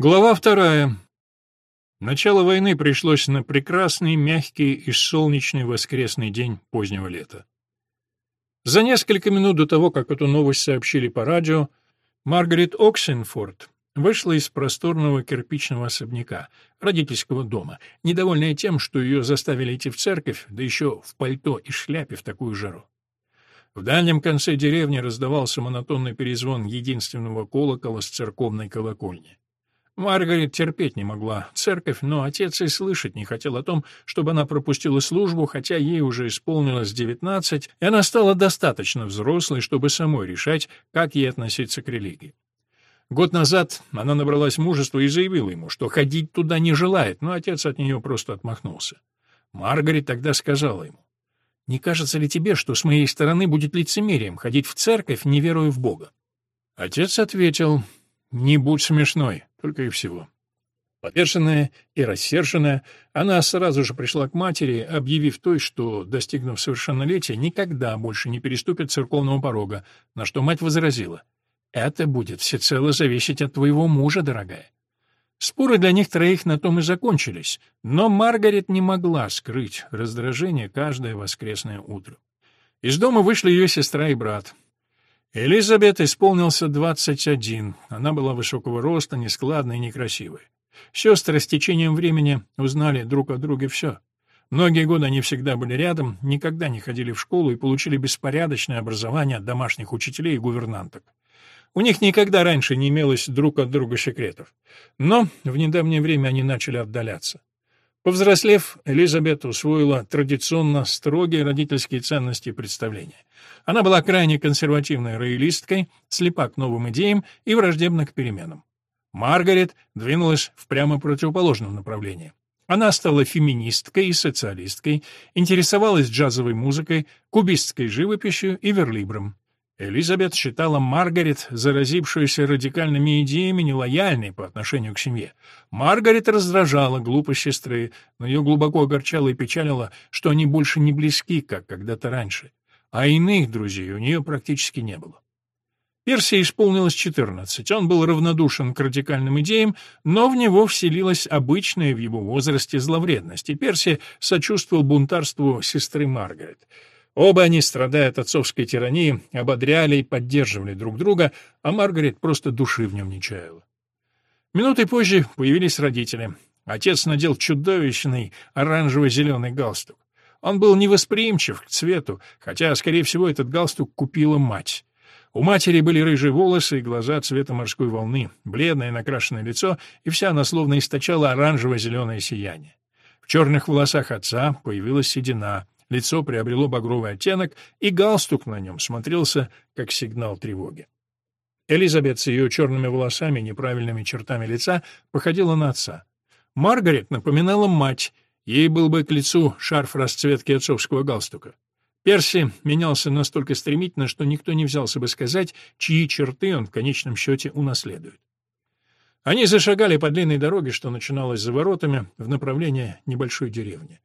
Глава вторая. Начало войны пришлось на прекрасный, мягкий и солнечный воскресный день позднего лета. За несколько минут до того, как эту новость сообщили по радио, Маргарет Оксенфорд вышла из просторного кирпичного особняка, родительского дома, недовольная тем, что ее заставили идти в церковь, да еще в пальто и шляпе в такую жару. В дальнем конце деревни раздавался монотонный перезвон единственного колокола с церковной колокольни. Маргарет терпеть не могла церковь, но отец и слышать не хотел о том, чтобы она пропустила службу, хотя ей уже исполнилось девятнадцать, и она стала достаточно взрослой, чтобы самой решать, как ей относиться к религии. Год назад она набралась мужества и заявила ему, что ходить туда не желает, но отец от нее просто отмахнулся. Маргарет тогда сказала ему, «Не кажется ли тебе, что с моей стороны будет лицемерием ходить в церковь, не веруя в Бога?» Отец ответил, «Не будь смешной, только и всего». Повешенная и рассерженная, она сразу же пришла к матери, объявив той, что, достигнув совершеннолетия, никогда больше не переступит церковного порога, на что мать возразила, «Это будет всецело зависеть от твоего мужа, дорогая». Споры для них троих на том и закончились, но Маргарет не могла скрыть раздражение каждое воскресное утро. Из дома вышли ее сестра и брат. Элизабет исполнился 21. Она была высокого роста, нескладная и некрасивая. Сестры с течением времени узнали друг о друге все. Многие годы они всегда были рядом, никогда не ходили в школу и получили беспорядочное образование от домашних учителей и гувернанток. У них никогда раньше не имелось друг от друга секретов. Но в недавнее время они начали отдаляться. Повзрослев, Элизабет усвоила традиционно строгие родительские ценности и представления. Она была крайне консервативной роялисткой, слепа к новым идеям и враждебна к переменам. Маргарет двинулась в прямо противоположном направлении. Она стала феминисткой и социалисткой, интересовалась джазовой музыкой, кубистской живописью и верлибром. Элизабет считала Маргарет, заразившуюся радикальными идеями, нелояльной по отношению к семье. Маргарет раздражала глупость сестры, но ее глубоко огорчало и печалило, что они больше не близки, как когда-то раньше. А иных друзей у нее практически не было. Перси исполнилось 14. Он был равнодушен к радикальным идеям, но в него вселилась обычная в его возрасте зловредность, и Перси сочувствовал бунтарству сестры Маргарет. Оба они, страдая от отцовской тирании, ободряли и поддерживали друг друга, а Маргарет просто души в нем не чаяла. Минутой позже появились родители. Отец надел чудовищный оранжево-зеленый галстук. Он был невосприимчив к цвету, хотя, скорее всего, этот галстук купила мать. У матери были рыжие волосы и глаза цвета морской волны, бледное накрашенное лицо, и вся она словно источала оранжево-зеленое сияние. В черных волосах отца появилась седина — лицо приобрело багровый оттенок, и галстук на нем смотрелся как сигнал тревоги. Элизабет с ее черными волосами и неправильными чертами лица походила на отца. Маргарет напоминала мать, ей был бы к лицу шарф расцветки отцовского галстука. Перси менялся настолько стремительно, что никто не взялся бы сказать, чьи черты он в конечном счете унаследует. Они зашагали по длинной дороге, что начиналась за воротами, в направлении небольшой деревни.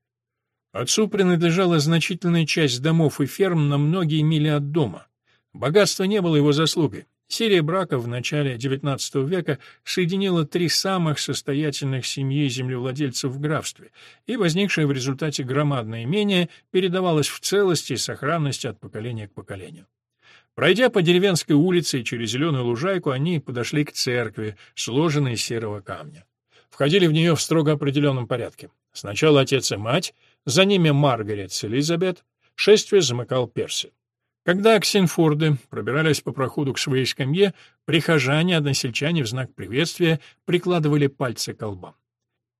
Отцу принадлежала значительная часть домов и ферм на многие мили от дома. Богатство не было его заслугой. Серия браков в начале XIX века соединила три самых состоятельных семьи землевладельцев в графстве, и возникшее в результате громадное имение передавалось в целости и сохранности от поколения к поколению. Пройдя по деревенской улице и через зеленую лужайку, они подошли к церкви, сложенной из серого камня. Входили в нее в строго определенном порядке. Сначала отец и мать — за ними Маргарет с Элизабет, шествие замыкал Перси. Когда Ксенфорды пробирались по проходу к своей скамье, прихожане, односельчане в знак приветствия прикладывали пальцы к лбам.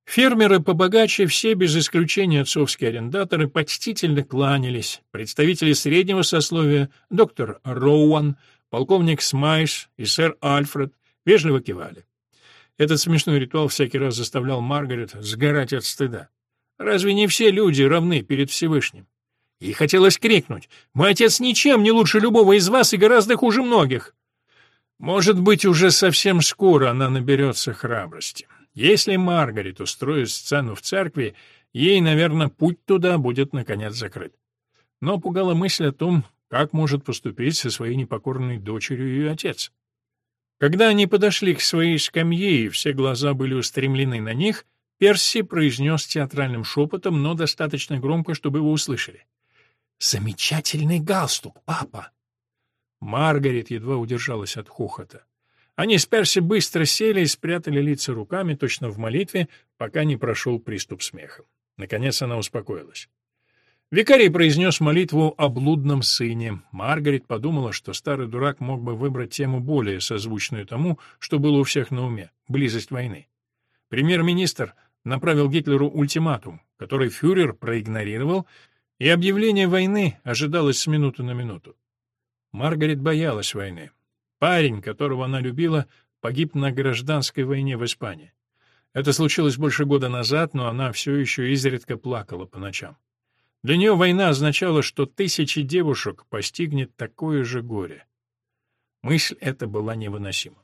Фермеры побогаче, все без исключения отцовские арендаторы, почтительно кланялись. Представители среднего сословия, доктор Роуан, полковник Смайш и сэр Альфред, вежливо кивали. Этот смешной ритуал всякий раз заставлял Маргарет сгорать от стыда. Разве не все люди равны перед Всевышним? И хотелось крикнуть «Мой отец ничем не лучше любого из вас и гораздо хуже многих!» Может быть, уже совсем скоро она наберется храбрости. Если Маргарет устроит сцену в церкви, ей, наверное, путь туда будет, наконец, закрыт. Но пугала мысль о том, как может поступить со своей непокорной дочерью ее отец. Когда они подошли к своей скамье, и все глаза были устремлены на них, Перси произнес театральным шепотом, но достаточно громко, чтобы его услышали. «Замечательный галстук, папа!» Маргарет едва удержалась от хохота. Они с Перси быстро сели и спрятали лица руками, точно в молитве, пока не прошел приступ смеха. Наконец она успокоилась. Викарий произнес молитву о блудном сыне. Маргарет подумала, что старый дурак мог бы выбрать тему более созвучную тому, что было у всех на уме — близость войны. Премьер-министр направил Гитлеру ультиматум, который фюрер проигнорировал, и объявление войны ожидалось с минуты на минуту. Маргарет боялась войны. Парень, которого она любила, погиб на гражданской войне в Испании. Это случилось больше года назад, но она все еще изредка плакала по ночам. Для нее война означала, что тысячи девушек постигнет такое же горе. Мысль эта была невыносима.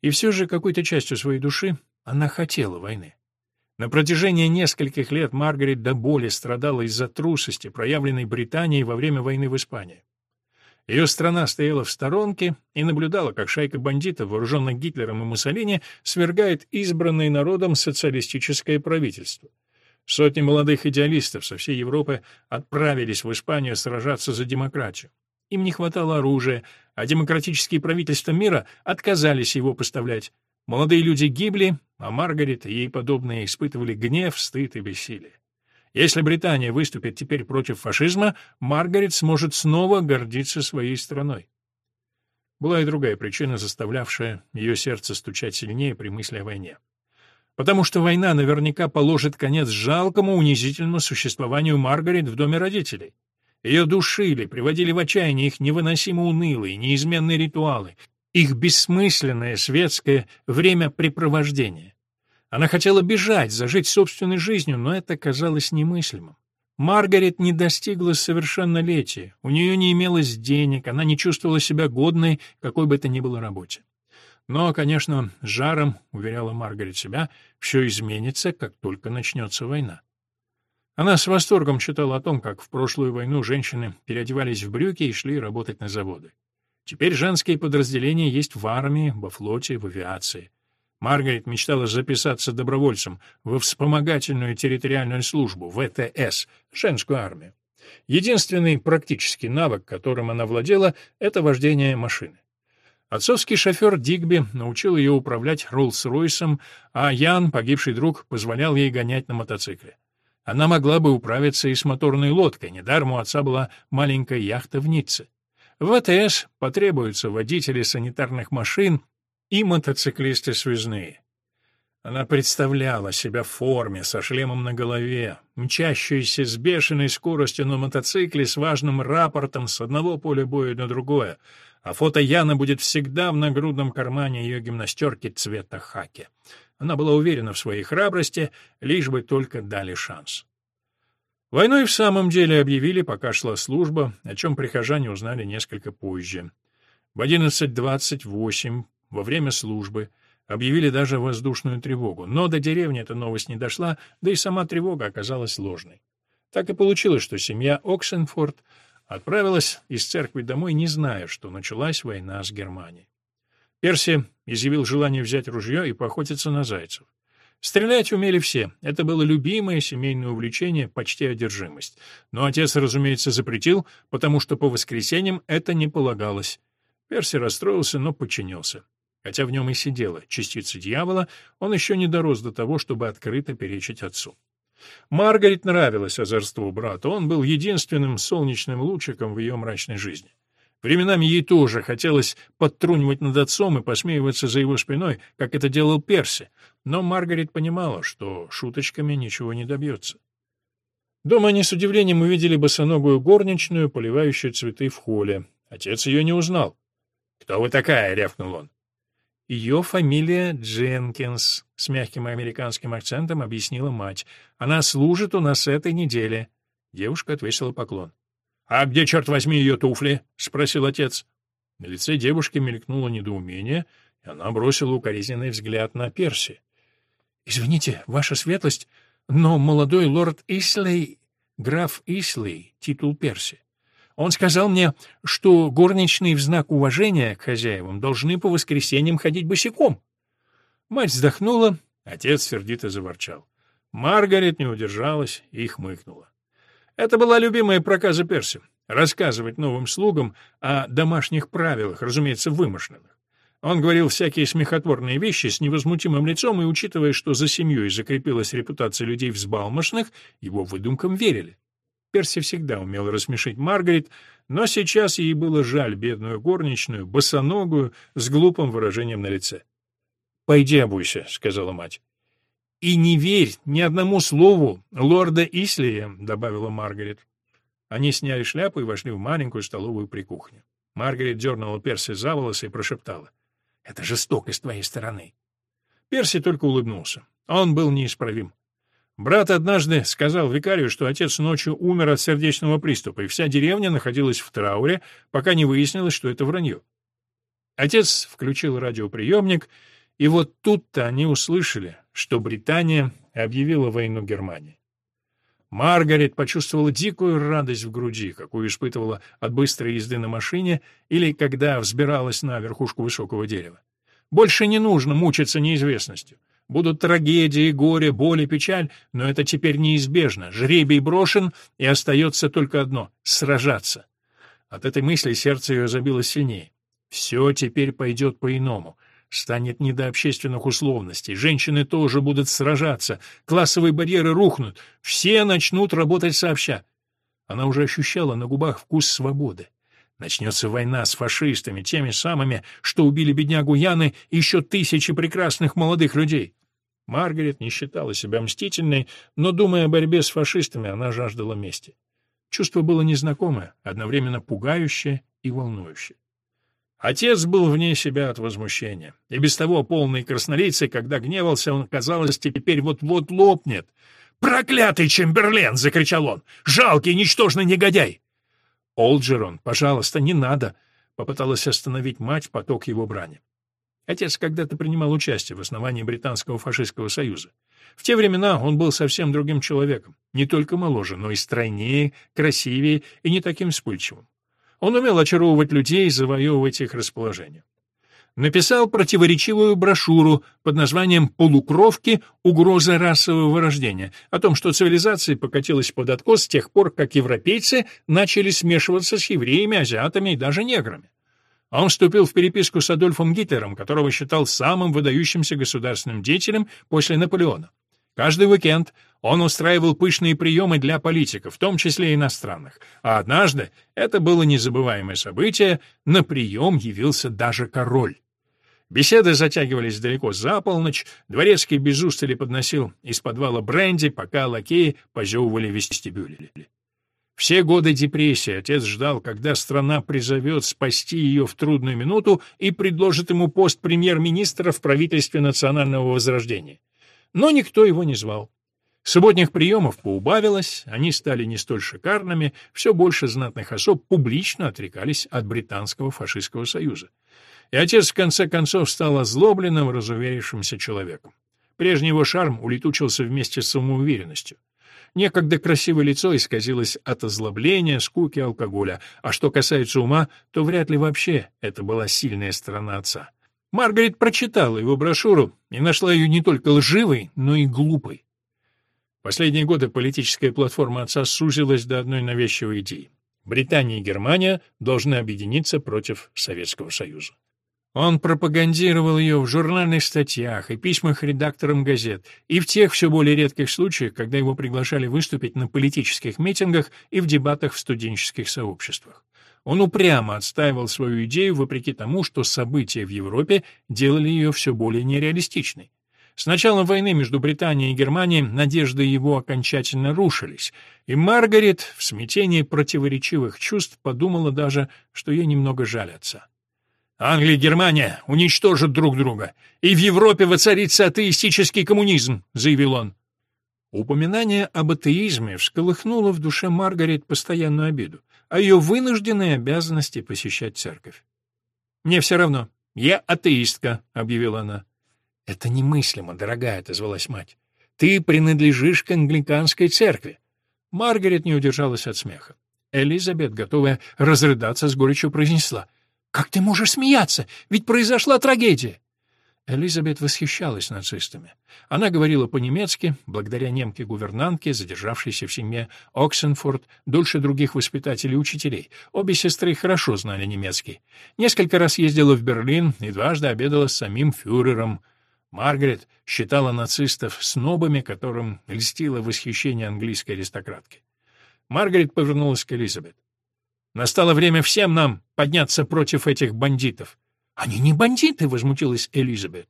И все же какой-то частью своей души она хотела войны. На протяжении нескольких лет Маргарет до боли страдала из-за трусости, проявленной Британией во время войны в Испании. Ее страна стояла в сторонке и наблюдала, как шайка бандитов, вооруженных Гитлером и Муссолини, свергает избранное народом социалистическое правительство. Сотни молодых идеалистов со всей Европы отправились в Испанию сражаться за демократию. Им не хватало оружия, а демократические правительства мира отказались его поставлять. Молодые люди гибли, а Маргарет и ей подобные испытывали гнев, стыд и бессилие. Если Британия выступит теперь против фашизма, Маргарет сможет снова гордиться своей страной. Была и другая причина, заставлявшая ее сердце стучать сильнее при мысли о войне потому что война наверняка положит конец жалкому, унизительному существованию Маргарет в доме родителей. Ее душили, приводили в отчаяние их невыносимо унылые, неизменные ритуалы, их бессмысленное светское времяпрепровождение. Она хотела бежать, зажить собственной жизнью, но это казалось немыслимым. Маргарет не достигла совершеннолетия, у нее не имелось денег, она не чувствовала себя годной какой бы то ни было работе. Но, конечно, жаром, уверяла Маргарет себя, все изменится, как только начнется война. Она с восторгом читала о том, как в прошлую войну женщины переодевались в брюки и шли работать на заводы. Теперь женские подразделения есть в армии, во флоте, в авиации. Маргарет мечтала записаться добровольцем во вспомогательную территориальную службу, ВТС, женскую армию. Единственный практический навык, которым она владела, это вождение машины. Отцовский шофер Дигби научил ее управлять Роллс-Ройсом, а Ян, погибший друг, позволял ей гонять на мотоцикле. Она могла бы управиться и с моторной лодкой, недаром у отца была маленькая яхта в Ницце. В АТС потребуются водители санитарных машин и мотоциклисты связные. Она представляла себя в форме, со шлемом на голове, мчащуюся с бешеной скоростью на мотоцикле с важным рапортом с одного поля боя на другое — а фото Яны будет всегда в нагрудном кармане ее гимнастерки цвета хаки. Она была уверена в своей храбрости, лишь бы только дали шанс. Войной в самом деле объявили, пока шла служба, о чем прихожане узнали несколько позже. В 11.28, во время службы, объявили даже воздушную тревогу, но до деревни эта новость не дошла, да и сама тревога оказалась ложной. Так и получилось, что семья Оксенфорд отправилась из церкви домой, не зная, что началась война с Германией. Перси изъявил желание взять ружье и поохотиться на зайцев. Стрелять умели все, это было любимое семейное увлечение, почти одержимость. Но отец, разумеется, запретил, потому что по воскресеньям это не полагалось. Перси расстроился, но подчинился. Хотя в нем и сидела частица дьявола, он еще не дорос до того, чтобы открыто перечить отцу. Маргарет нравилось озорство брата, он был единственным солнечным лучиком в ее мрачной жизни. Временами ей тоже хотелось подтрунивать над отцом и посмеиваться за его спиной, как это делал Перси, но Маргарет понимала, что шуточками ничего не добьется. Дома они с удивлением увидели босоногую горничную, поливающую цветы в холле. Отец ее не узнал. «Кто вы такая?» — рявкнул он. Ее фамилия Дженкинс, с мягким американским акцентом объяснила мать. Она служит у нас этой неделе. Девушка отвесила поклон. «А где, черт возьми, ее туфли?» — спросил отец. На лице девушки мелькнуло недоумение, и она бросила укоризненный взгляд на Перси. «Извините, ваша светлость, но молодой лорд Ислей, граф Ислей, титул Перси. Он сказал мне, что горничные в знак уважения к хозяевам должны по воскресеньям ходить босиком. Мать вздохнула, отец сердито заворчал. Маргарет не удержалась и хмыкнула. Это была любимая проказа Перси — рассказывать новым слугам о домашних правилах, разумеется, вымышленных. Он говорил всякие смехотворные вещи с невозмутимым лицом, и, учитывая, что за семьей закрепилась репутация людей взбалмошных, его выдумкам верили. Перси всегда умел рассмешить Маргарет, но сейчас ей было жаль бедную горничную, босоногую, с глупым выражением на лице. «Пойди обуйся», — сказала мать. «И не верь ни одному слову лорда Ислия», — добавила Маргарет. Они сняли шляпу и вошли в маленькую столовую при кухне. Маргарет дернула Перси за волосы и прошептала. «Это жестоко с твоей стороны». Перси только улыбнулся. Он был неисправим. Брат однажды сказал викарию, что отец ночью умер от сердечного приступа, и вся деревня находилась в трауре, пока не выяснилось, что это вранье. Отец включил радиоприемник, и вот тут-то они услышали, что Британия объявила войну Германии. Маргарет почувствовала дикую радость в груди, какую испытывала от быстрой езды на машине или когда взбиралась на верхушку высокого дерева. Больше не нужно мучиться неизвестностью. Будут трагедии, горе, боль и печаль, но это теперь неизбежно. Жребий брошен, и остается только одно — сражаться. От этой мысли сердце ее забилось сильнее. Все теперь пойдет по-иному. Станет не до общественных условностей. Женщины тоже будут сражаться. Классовые барьеры рухнут. Все начнут работать сообща. Она уже ощущала на губах вкус свободы. Начнется война с фашистами, теми самыми, что убили беднягу Яны и еще тысячи прекрасных молодых людей. Маргарет не считала себя мстительной, но, думая о борьбе с фашистами, она жаждала мести. Чувство было незнакомое, одновременно пугающее и волнующее. Отец был вне себя от возмущения. И без того полный краснолицей, когда гневался, он, казалось, теперь вот-вот лопнет. «Проклятый Чемберлен!» — закричал он. «Жалкий, ничтожный негодяй!» «Олджерон, пожалуйста, не надо!» — попыталась остановить мать поток его брани. Отец когда-то принимал участие в основании Британского фашистского союза. В те времена он был совсем другим человеком, не только моложе, но и стройнее, красивее и не таким вспыльчивым. Он умел очаровывать людей и завоевывать их расположение. Написал противоречивую брошюру под названием «Полукровки. Угроза расового вырождения» о том, что цивилизация покатилась под откос с тех пор, как европейцы начали смешиваться с евреями, азиатами и даже неграми. Он вступил в переписку с Адольфом Гитлером, которого считал самым выдающимся государственным деятелем после Наполеона. Каждый уикенд он устраивал пышные приемы для политиков, в том числе иностранных. А однажды, это было незабываемое событие, на прием явился даже король. Беседы затягивались далеко за полночь, дворецкий без устали подносил из подвала бренди, пока лакеи позевывали в вестибюле. Все годы депрессии отец ждал, когда страна призовет спасти ее в трудную минуту и предложит ему пост премьер-министра в правительстве национального возрождения. Но никто его не звал. Субботних приемов поубавилось, они стали не столь шикарными, все больше знатных особ публично отрекались от Британского фашистского союза. И отец в конце концов стал озлобленным, разуверившимся человеком. Прежний его шарм улетучился вместе с самоуверенностью. Некогда красивое лицо исказилось от озлобления, скуки, алкоголя, а что касается ума, то вряд ли вообще это была сильная сторона отца. Маргарет прочитала его брошюру и нашла ее не только лживой, но и глупой. Последние годы политическая платформа отца сузилась до одной навязчивой идеи. Британия и Германия должны объединиться против Советского Союза. Он пропагандировал ее в журнальных статьях и письмах редакторам газет, и в тех все более редких случаях, когда его приглашали выступить на политических митингах и в дебатах в студенческих сообществах. Он упрямо отстаивал свою идею, вопреки тому, что события в Европе делали ее все более нереалистичной. С началом войны между Британией и Германией надежды его окончательно рушились, и Маргарет в смятении противоречивых чувств подумала даже, что ей немного жаль. Англия и Германия уничтожат друг друга, и в Европе воцарится атеистический коммунизм», — заявил он. Упоминание об атеизме всколыхнуло в душе Маргарет постоянную обиду, а ее вынужденной обязанности посещать церковь. «Мне все равно. Я атеистка», — объявила она. «Это немыслимо, дорогая», — отозвалась мать. «Ты принадлежишь к англиканской церкви». Маргарет не удержалась от смеха. Элизабет, готовая разрыдаться, с горечью произнесла. «Как ты можешь смеяться? Ведь произошла трагедия!» Элизабет восхищалась нацистами. Она говорила по-немецки, благодаря немке-гувернантке, задержавшейся в семье Оксенфорд, дольше других воспитателей и учителей. Обе сестры хорошо знали немецкий. Несколько раз ездила в Берлин и дважды обедала с самим фюрером. Маргарет считала нацистов снобами, которым льстило восхищение английской аристократки. Маргарет повернулась к Элизабет. «Настало время всем нам подняться против этих бандитов». «Они не бандиты», — возмутилась Элизабет.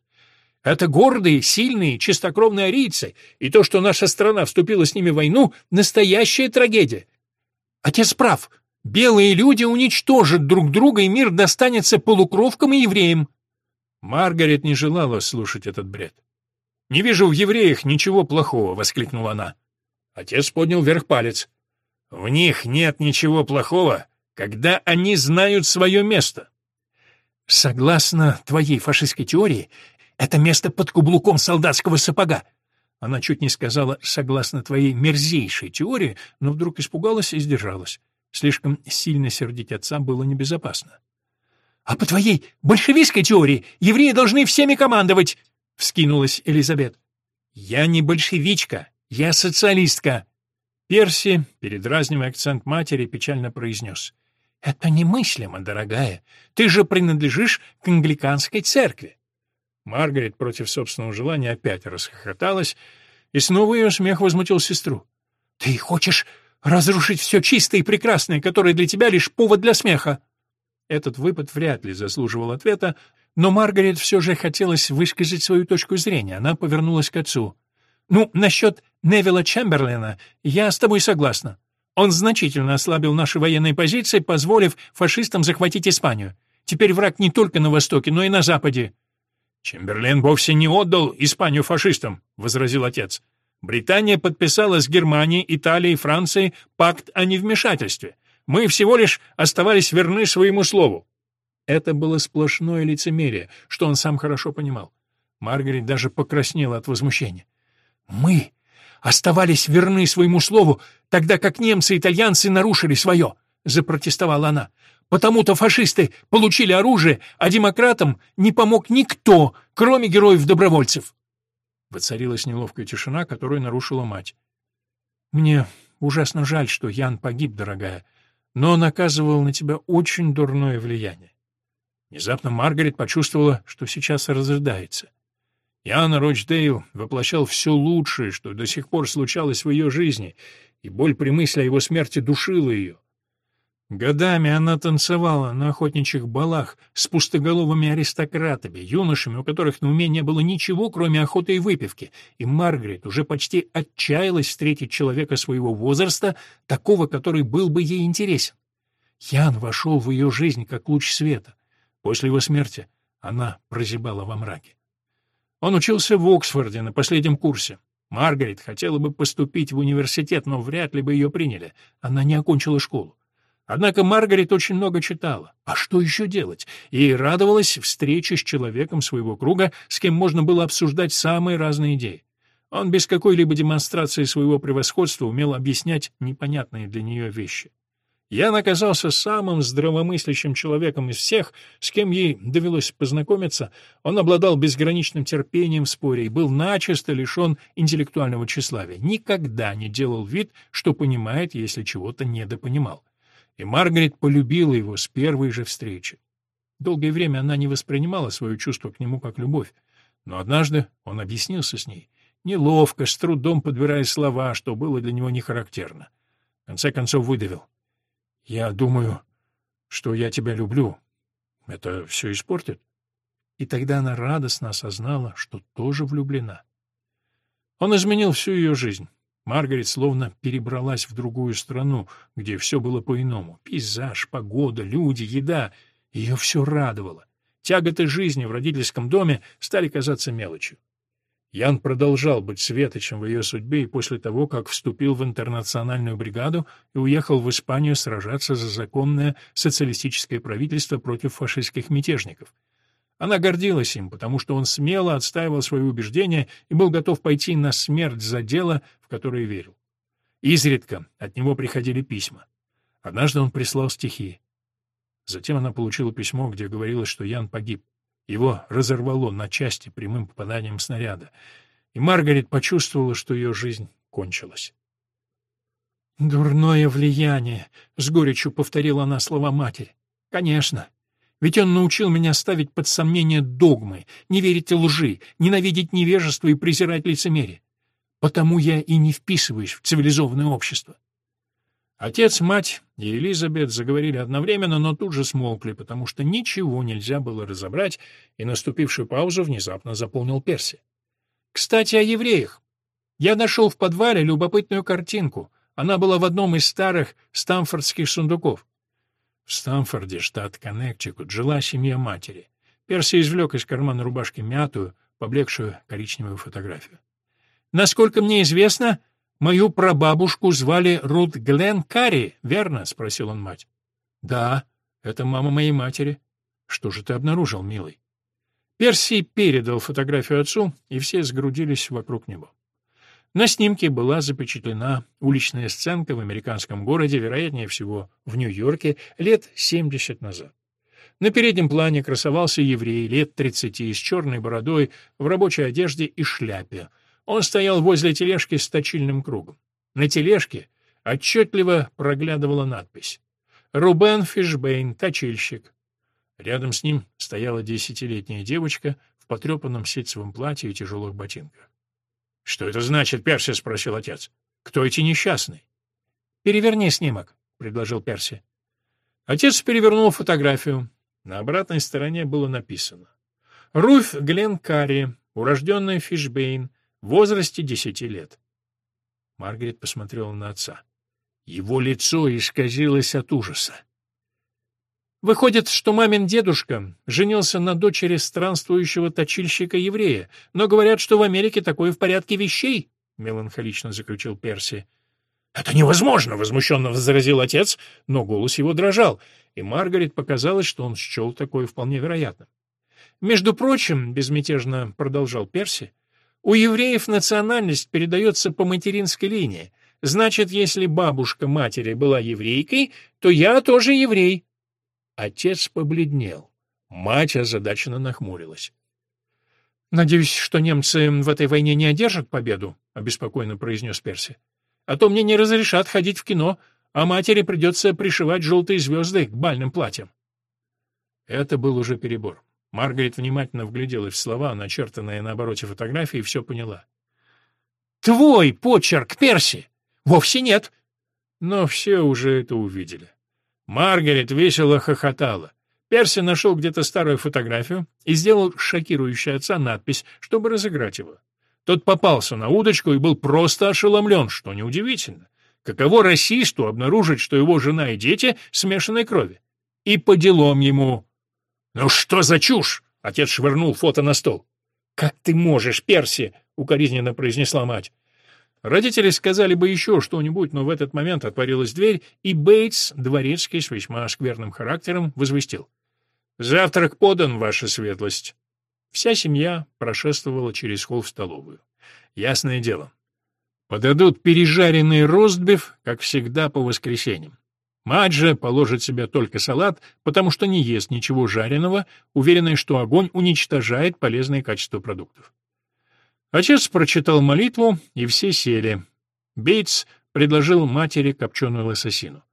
«Это гордые, сильные, чистокровные арийцы, и то, что наша страна вступила с ними в войну, — настоящая трагедия. Отец прав. Белые люди уничтожат друг друга, и мир достанется полукровкам и евреям». Маргарет не желала слушать этот бред. «Не вижу в евреях ничего плохого», — воскликнула она. Отец поднял вверх палец. «В них нет ничего плохого, когда они знают свое место». «Согласно твоей фашистской теории, это место под кублуком солдатского сапога». Она чуть не сказала «согласно твоей мерзейшей теории», но вдруг испугалась и сдержалась. Слишком сильно сердить отца было небезопасно. «А по твоей большевистской теории евреи должны всеми командовать!» — вскинулась Элизабет. «Я не большевичка, я социалистка!» Перси, передразнивая акцент матери, печально произнес. «Это немыслимо, дорогая. Ты же принадлежишь к англиканской церкви». Маргарет против собственного желания опять расхохоталась, и снова ее смех возмутил сестру. «Ты хочешь разрушить все чистое и прекрасное, которое для тебя лишь повод для смеха?» Этот выпад вряд ли заслуживал ответа, но Маргарет все же хотелось высказать свою точку зрения. Она повернулась к отцу. «Ну, насчет Невилла Чемберлина я с тобой согласна. Он значительно ослабил наши военные позиции, позволив фашистам захватить Испанию. Теперь враг не только на востоке, но и на западе». «Чемберлен вовсе не отдал Испанию фашистам», — возразил отец. «Британия подписала с Германией, Италией, Францией пакт о невмешательстве. Мы всего лишь оставались верны своему слову». Это было сплошное лицемерие, что он сам хорошо понимал. Маргарет даже покраснела от возмущения. «Мы оставались верны своему слову, тогда как немцы и итальянцы нарушили свое», — запротестовала она. «Потому-то фашисты получили оружие, а демократам не помог никто, кроме героев-добровольцев». Воцарилась неловкая тишина, которую нарушила мать. «Мне ужасно жаль, что Ян погиб, дорогая, но он оказывал на тебя очень дурное влияние». Внезапно Маргарет почувствовала, что сейчас разрыдается. Ян Рочдейл воплощал все лучшее, что до сих пор случалось в ее жизни, и боль при мысли о его смерти душила ее. Годами она танцевала на охотничьих балах с пустоголовыми аристократами, юношами, у которых на уме не было ничего, кроме охоты и выпивки, и Маргарет уже почти отчаялась встретить человека своего возраста, такого, который был бы ей интересен. Ян вошел в ее жизнь как луч света. После его смерти она прозябала во мраке. Он учился в Оксфорде на последнем курсе. Маргарет хотела бы поступить в университет, но вряд ли бы ее приняли. Она не окончила школу. Однако Маргарет очень много читала. А что еще делать? И радовалась встрече с человеком своего круга, с кем можно было обсуждать самые разные идеи. Он без какой-либо демонстрации своего превосходства умел объяснять непонятные для нее вещи. Ян оказался самым здравомыслящим человеком из всех, с кем ей довелось познакомиться. Он обладал безграничным терпением в споре и был начисто лишен интеллектуального тщеславия. Никогда не делал вид, что понимает, если чего-то недопонимал. И Маргарет полюбила его с первой же встречи. Долгое время она не воспринимала свое чувство к нему как любовь. Но однажды он объяснился с ней, неловко, с трудом подбирая слова, что было для него не характерно. В конце концов выдавил. Я думаю, что я тебя люблю. Это все испортит. И тогда она радостно осознала, что тоже влюблена. Он изменил всю ее жизнь. Маргарет словно перебралась в другую страну, где все было по-иному. Пейзаж, погода, люди, еда. Ее все радовало. Тяготы жизни в родительском доме стали казаться мелочью. Ян продолжал быть светочем в ее судьбе и после того, как вступил в интернациональную бригаду и уехал в Испанию сражаться за законное социалистическое правительство против фашистских мятежников. Она гордилась им, потому что он смело отстаивал свои убеждения и был готов пойти на смерть за дело, в которое верил. Изредка от него приходили письма. Однажды он прислал стихи. Затем она получила письмо, где говорилось, что Ян погиб. Его разорвало на части прямым попаданием снаряда. И Маргарет почувствовала, что ее жизнь кончилась. «Дурное влияние», — с горечью повторила она слова матери. «Конечно. Ведь он научил меня ставить под сомнение догмы, не верить лжи, ненавидеть невежество и презирать лицемерие. Потому я и не вписываюсь в цивилизованное общество. Отец, мать и Элизабет заговорили одновременно, но тут же смолкли, потому что ничего нельзя было разобрать, и наступившую паузу внезапно заполнил Перси. «Кстати, о евреях. Я нашел в подвале любопытную картинку. Она была в одном из старых стамфордских сундуков. В Стамфорде, штат Коннектикут, жила семья матери. Перси извлек из кармана рубашки мятую, поблекшую коричневую фотографию. «Насколько мне известно, мою прабабушку звали Рут Глен Карри, верно?» — спросил он мать. «Да, это мама моей матери. Что же ты обнаружил, милый?» Перси передал фотографию отцу, и все сгрудились вокруг него. На снимке была запечатлена уличная сценка в американском городе, вероятнее всего, в Нью-Йорке, лет 70 назад. На переднем плане красовался еврей лет 30 с черной бородой, в рабочей одежде и шляпе. Он стоял возле тележки с точильным кругом. На тележке отчетливо проглядывала надпись «Рубен Фишбейн, точильщик». Рядом с ним стояла десятилетняя девочка в потрепанном ситцевом платье и тяжелых ботинках. — Что это значит, Перси? — спросил отец. — Кто эти несчастные? — Переверни снимок, — предложил Перси. Отец перевернул фотографию. На обратной стороне было написано. Руф Глен Карри, урожденная Фишбейн, в возрасте десяти лет. Маргарет посмотрела на отца. Его лицо исказилось от ужаса. Выходит, что мамин дедушка женился на дочери странствующего точильщика-еврея, но говорят, что в Америке такое в порядке вещей, — меланхолично заключил Перси. — Это невозможно! — возмущенно возразил отец, но голос его дрожал, и Маргарет показалось, что он счел такое вполне вероятным. Между прочим, — безмятежно продолжал Перси, — у евреев национальность передается по материнской линии. Значит, если бабушка матери была еврейкой, то я тоже еврей. Отец побледнел. Мать озадаченно нахмурилась. «Надеюсь, что немцы в этой войне не одержат победу», — обеспокоенно произнес Перси. «А то мне не разрешат ходить в кино, а матери придется пришивать желтые звезды к бальным платьям». Это был уже перебор. Маргарет внимательно вгляделась в слова, начертанные на обороте фотографии, и все поняла. «Твой почерк, Перси!» «Вовсе нет!» Но все уже это увидели. Маргарет весело хохотала. Перси нашел где-то старую фотографию и сделал шокирующий отца надпись, чтобы разыграть его. Тот попался на удочку и был просто ошеломлен, что неудивительно. Каково расисту обнаружить, что его жена и дети смешанной крови? И по делам ему. «Ну что за чушь?» — отец швырнул фото на стол. «Как ты можешь, Перси?» — укоризненно произнесла мать. Родители сказали бы еще что-нибудь, но в этот момент отворилась дверь, и Бейтс, дворецкий с весьма скверным характером, возвестил. «Завтрак подан, ваша светлость». Вся семья прошествовала через холл в столовую. Ясное дело. Подадут пережаренный ростбиф, как всегда, по воскресеньям. Мать же положит себе только салат, потому что не ест ничего жареного, уверенная, что огонь уничтожает полезные качества продуктов. Отец прочитал молитву, и все сели. Бейтс предложил матери копченую лососину.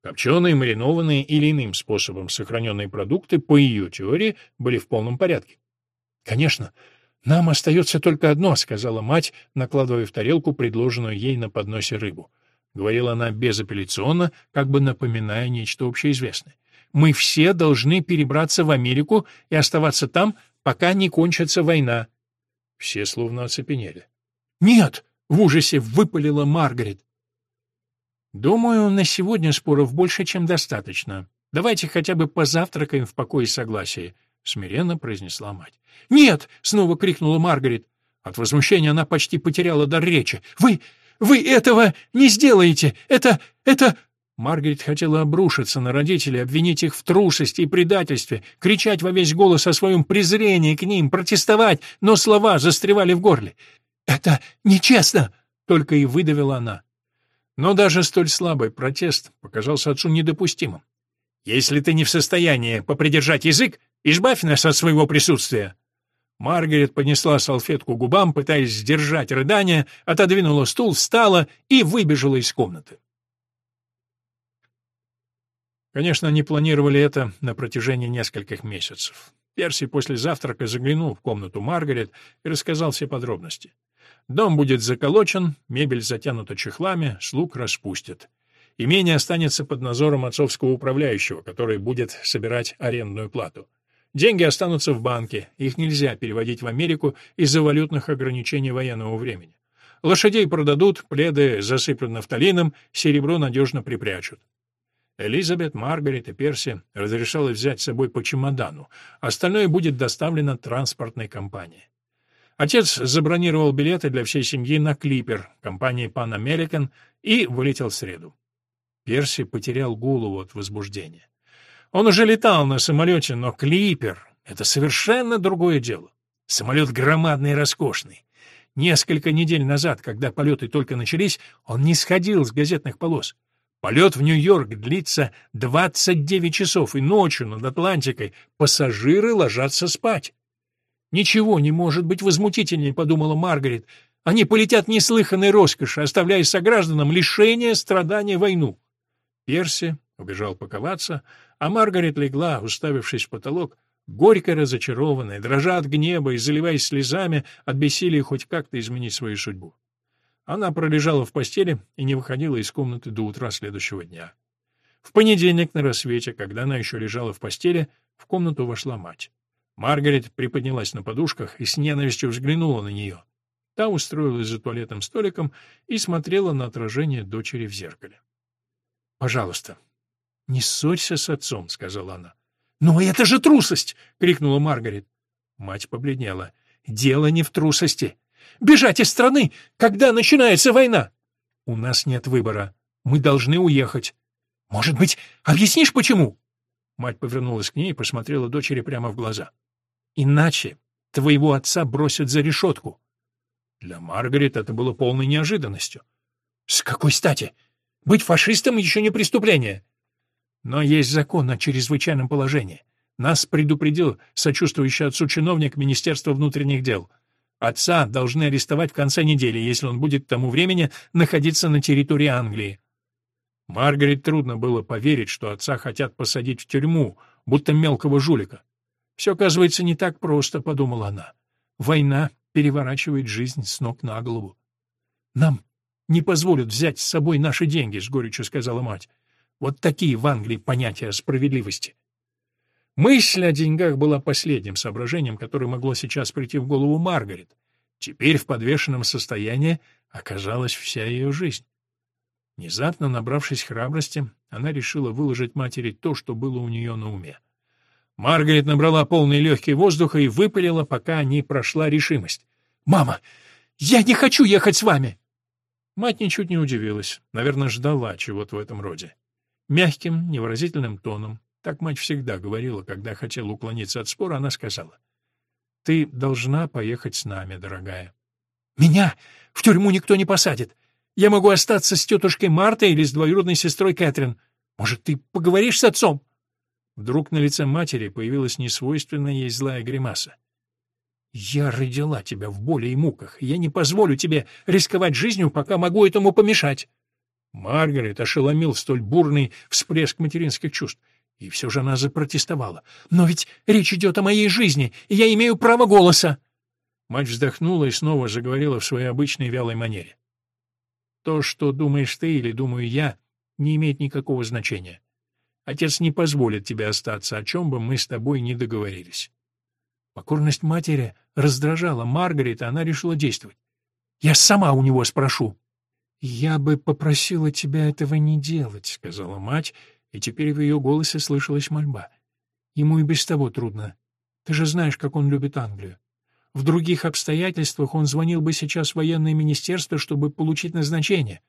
Копченые, маринованные или иным способом сохраненные продукты, по ее теории, были в полном порядке. «Конечно, нам остается только одно», — сказала мать, накладывая в тарелку предложенную ей на подносе рыбу. Говорила она безапелляционно, как бы напоминая нечто общеизвестное. «Мы все должны перебраться в Америку и оставаться там, пока не кончится война. Все словно оцепенели. «Нет!» — в ужасе выпалила Маргарет. «Думаю, на сегодня споров больше, чем достаточно. Давайте хотя бы позавтракаем в покое и согласии», — смиренно произнесла мать. «Нет!» — снова крикнула Маргарет. От возмущения она почти потеряла дар речи. «Вы... вы этого не сделаете! Это... это...» Маргарет хотела обрушиться на родителей, обвинить их в трусости и предательстве, кричать во весь голос о своем презрении к ним, протестовать, но слова застревали в горле. «Это нечестно!» — только и выдавила она. Но даже столь слабый протест показался отцу недопустимым. «Если ты не в состоянии попридержать язык, избавь нас от своего присутствия!» Маргарет поднесла салфетку губам, пытаясь сдержать рыдание, отодвинула стул, встала и выбежала из комнаты. Конечно, они планировали это на протяжении нескольких месяцев. Перси после завтрака заглянул в комнату Маргарет и рассказал все подробности. Дом будет заколочен, мебель затянута чехлами, слуг распустят. Имение останется под надзором отцовского управляющего, который будет собирать арендную плату. Деньги останутся в банке, их нельзя переводить в Америку из-за валютных ограничений военного времени. Лошадей продадут, пледы засыплют нафталином, серебро надежно припрячут. Элизабет, Маргарет и Перси разрешалось взять с собой по чемодану, остальное будет доставлено транспортной компанией. Отец забронировал билеты для всей семьи на клипер компании Pan American и вылетел в среду. Перси потерял голову от возбуждения. Он уже летал на самолете, но клипер — это совершенно другое дело. Самолет громадный и роскошный. Несколько недель назад, когда полеты только начались, он не сходил с газетных полос. Полет в Нью-Йорк длится 29 часов, и ночью над Атлантикой пассажиры ложатся спать. «Ничего не может быть возмутительнее», — подумала Маргарет. «Они полетят неслыханной роскоши, оставляя согражданам лишение, страдания, войну». Перси убежал паковаться, а Маргарет легла, уставившись в потолок, горько разочарованная, дрожа от гнева и заливаясь слезами от бессилия хоть как-то изменить свою судьбу. Она пролежала в постели и не выходила из комнаты до утра следующего дня. В понедельник на рассвете, когда она еще лежала в постели, в комнату вошла мать. Маргарет приподнялась на подушках и с ненавистью взглянула на нее. Та устроилась за туалетным столиком и смотрела на отражение дочери в зеркале. «Пожалуйста, не ссорься с отцом», — сказала она. «Но это же трусость!» — крикнула Маргарет. Мать побледнела. «Дело не в трусости. Бежать из страны, когда начинается война!» «У нас нет выбора. Мы должны уехать». «Может быть, объяснишь, почему?» Мать повернулась к ней и посмотрела дочери прямо в глаза. «Иначе твоего отца бросят за решетку». Для Маргарет это было полной неожиданностью. «С какой стати? Быть фашистом еще не преступление. Но есть закон о чрезвычайном положении. Нас предупредил сочувствующий отцу чиновник Министерства внутренних дел. Отца должны арестовать в конце недели, если он будет к тому времени находиться на территории Англии. Маргарет трудно было поверить, что отца хотят посадить в тюрьму, будто мелкого жулика. «Все, оказывается, не так просто», — подумала она. «Война переворачивает жизнь с ног на голову». «Нам не позволят взять с собой наши деньги», — с горечью сказала мать. «Вот такие в Англии понятия справедливости». Мысль о деньгах была последним соображением, которое могло сейчас прийти в голову Маргарет. Теперь в подвешенном состоянии оказалась вся ее жизнь. Внезапно, набравшись храбрости, она решила выложить матери то, что было у нее на уме. Маргарет набрала полные легкие воздуха и выпалила, пока не прошла решимость. «Мама, я не хочу ехать с вами!» Мать ничуть не удивилась, наверное, ждала чего-то в этом роде. Мягким, невыразительным тоном, так мать всегда говорила, когда хотела уклониться от спора, она сказала. «Ты должна поехать с нами, дорогая». «Меня в тюрьму никто не посадит. Я могу остаться с тетушкой Мартой или с двоюродной сестрой Кэтрин. Может, ты поговоришь с отцом?» Вдруг на лице матери появилась несвойственная ей злая гримаса. «Я родила тебя в боли и муках, я не позволю тебе рисковать жизнью, пока могу этому помешать». Маргарет ошеломил столь бурный всплеск материнских чувств. И все же она запротестовала. «Но ведь речь идет о моей жизни, и я имею право голоса!» Мать вздохнула и снова заговорила в своей обычной вялой манере. «То, что думаешь ты или думаю я, не имеет никакого значения. Отец не позволит тебе остаться, о чем бы мы с тобой не договорились. Покорность матери раздражала Маргарет, и она решила действовать. «Я сама у него спрошу». «Я бы попросила тебя этого не делать», — сказала мать, и теперь в ее голосе слышалась мольба. «Ему и без того трудно. Ты же знаешь, как он любит Англию. В других обстоятельствах он звонил бы сейчас в военное министерство, чтобы получить назначение.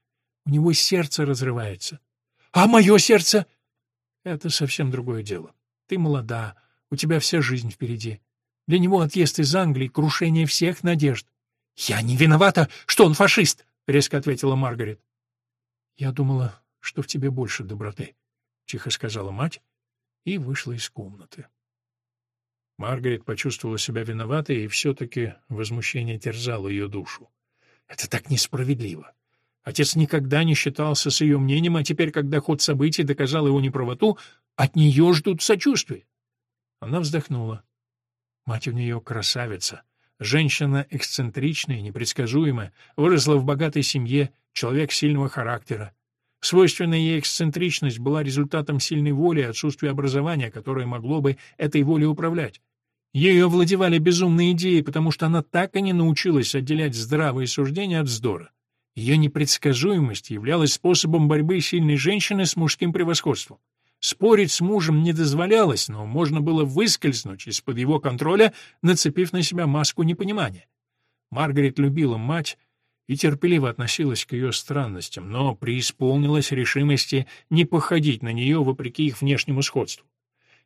У него сердце разрывается». «А мое сердце?» Это совсем другое дело. Ты молода, у тебя вся жизнь впереди. Для него отъезд из Англии — крушение всех надежд. — Я не виновата, что он фашист, — резко ответила Маргарет. — «Я думала, что в тебе больше доброты», — тихо сказала мать и вышла из комнаты. Маргарет почувствовала себя виноватой, и все-таки возмущение терзало ее душу. Это так несправедливо. Отец никогда не считался с ее мнением, а теперь, когда ход событий доказал его неправоту, от нее ждут сочувствия. Она вздохнула. Мать у нее красавица. Женщина эксцентричная, непредсказуемая, выросла в богатой семье, человек сильного характера. Свойственная ей эксцентричность была результатом сильной воли и отсутствия образования, которое могло бы этой волей управлять. Ею овладевали безумные идеи, потому что она так и не научилась отделять здравые суждения от вздора. Ее непредсказуемость являлась способом борьбы сильной женщины с мужским превосходством. Спорить с мужем не дозволялось, но можно было выскользнуть из-под его контроля, нацепив на себя маску непонимания. Маргарет любила мать и терпеливо относилась к ее странностям, но преисполнилась решимости не походить на нее вопреки их внешнему сходству.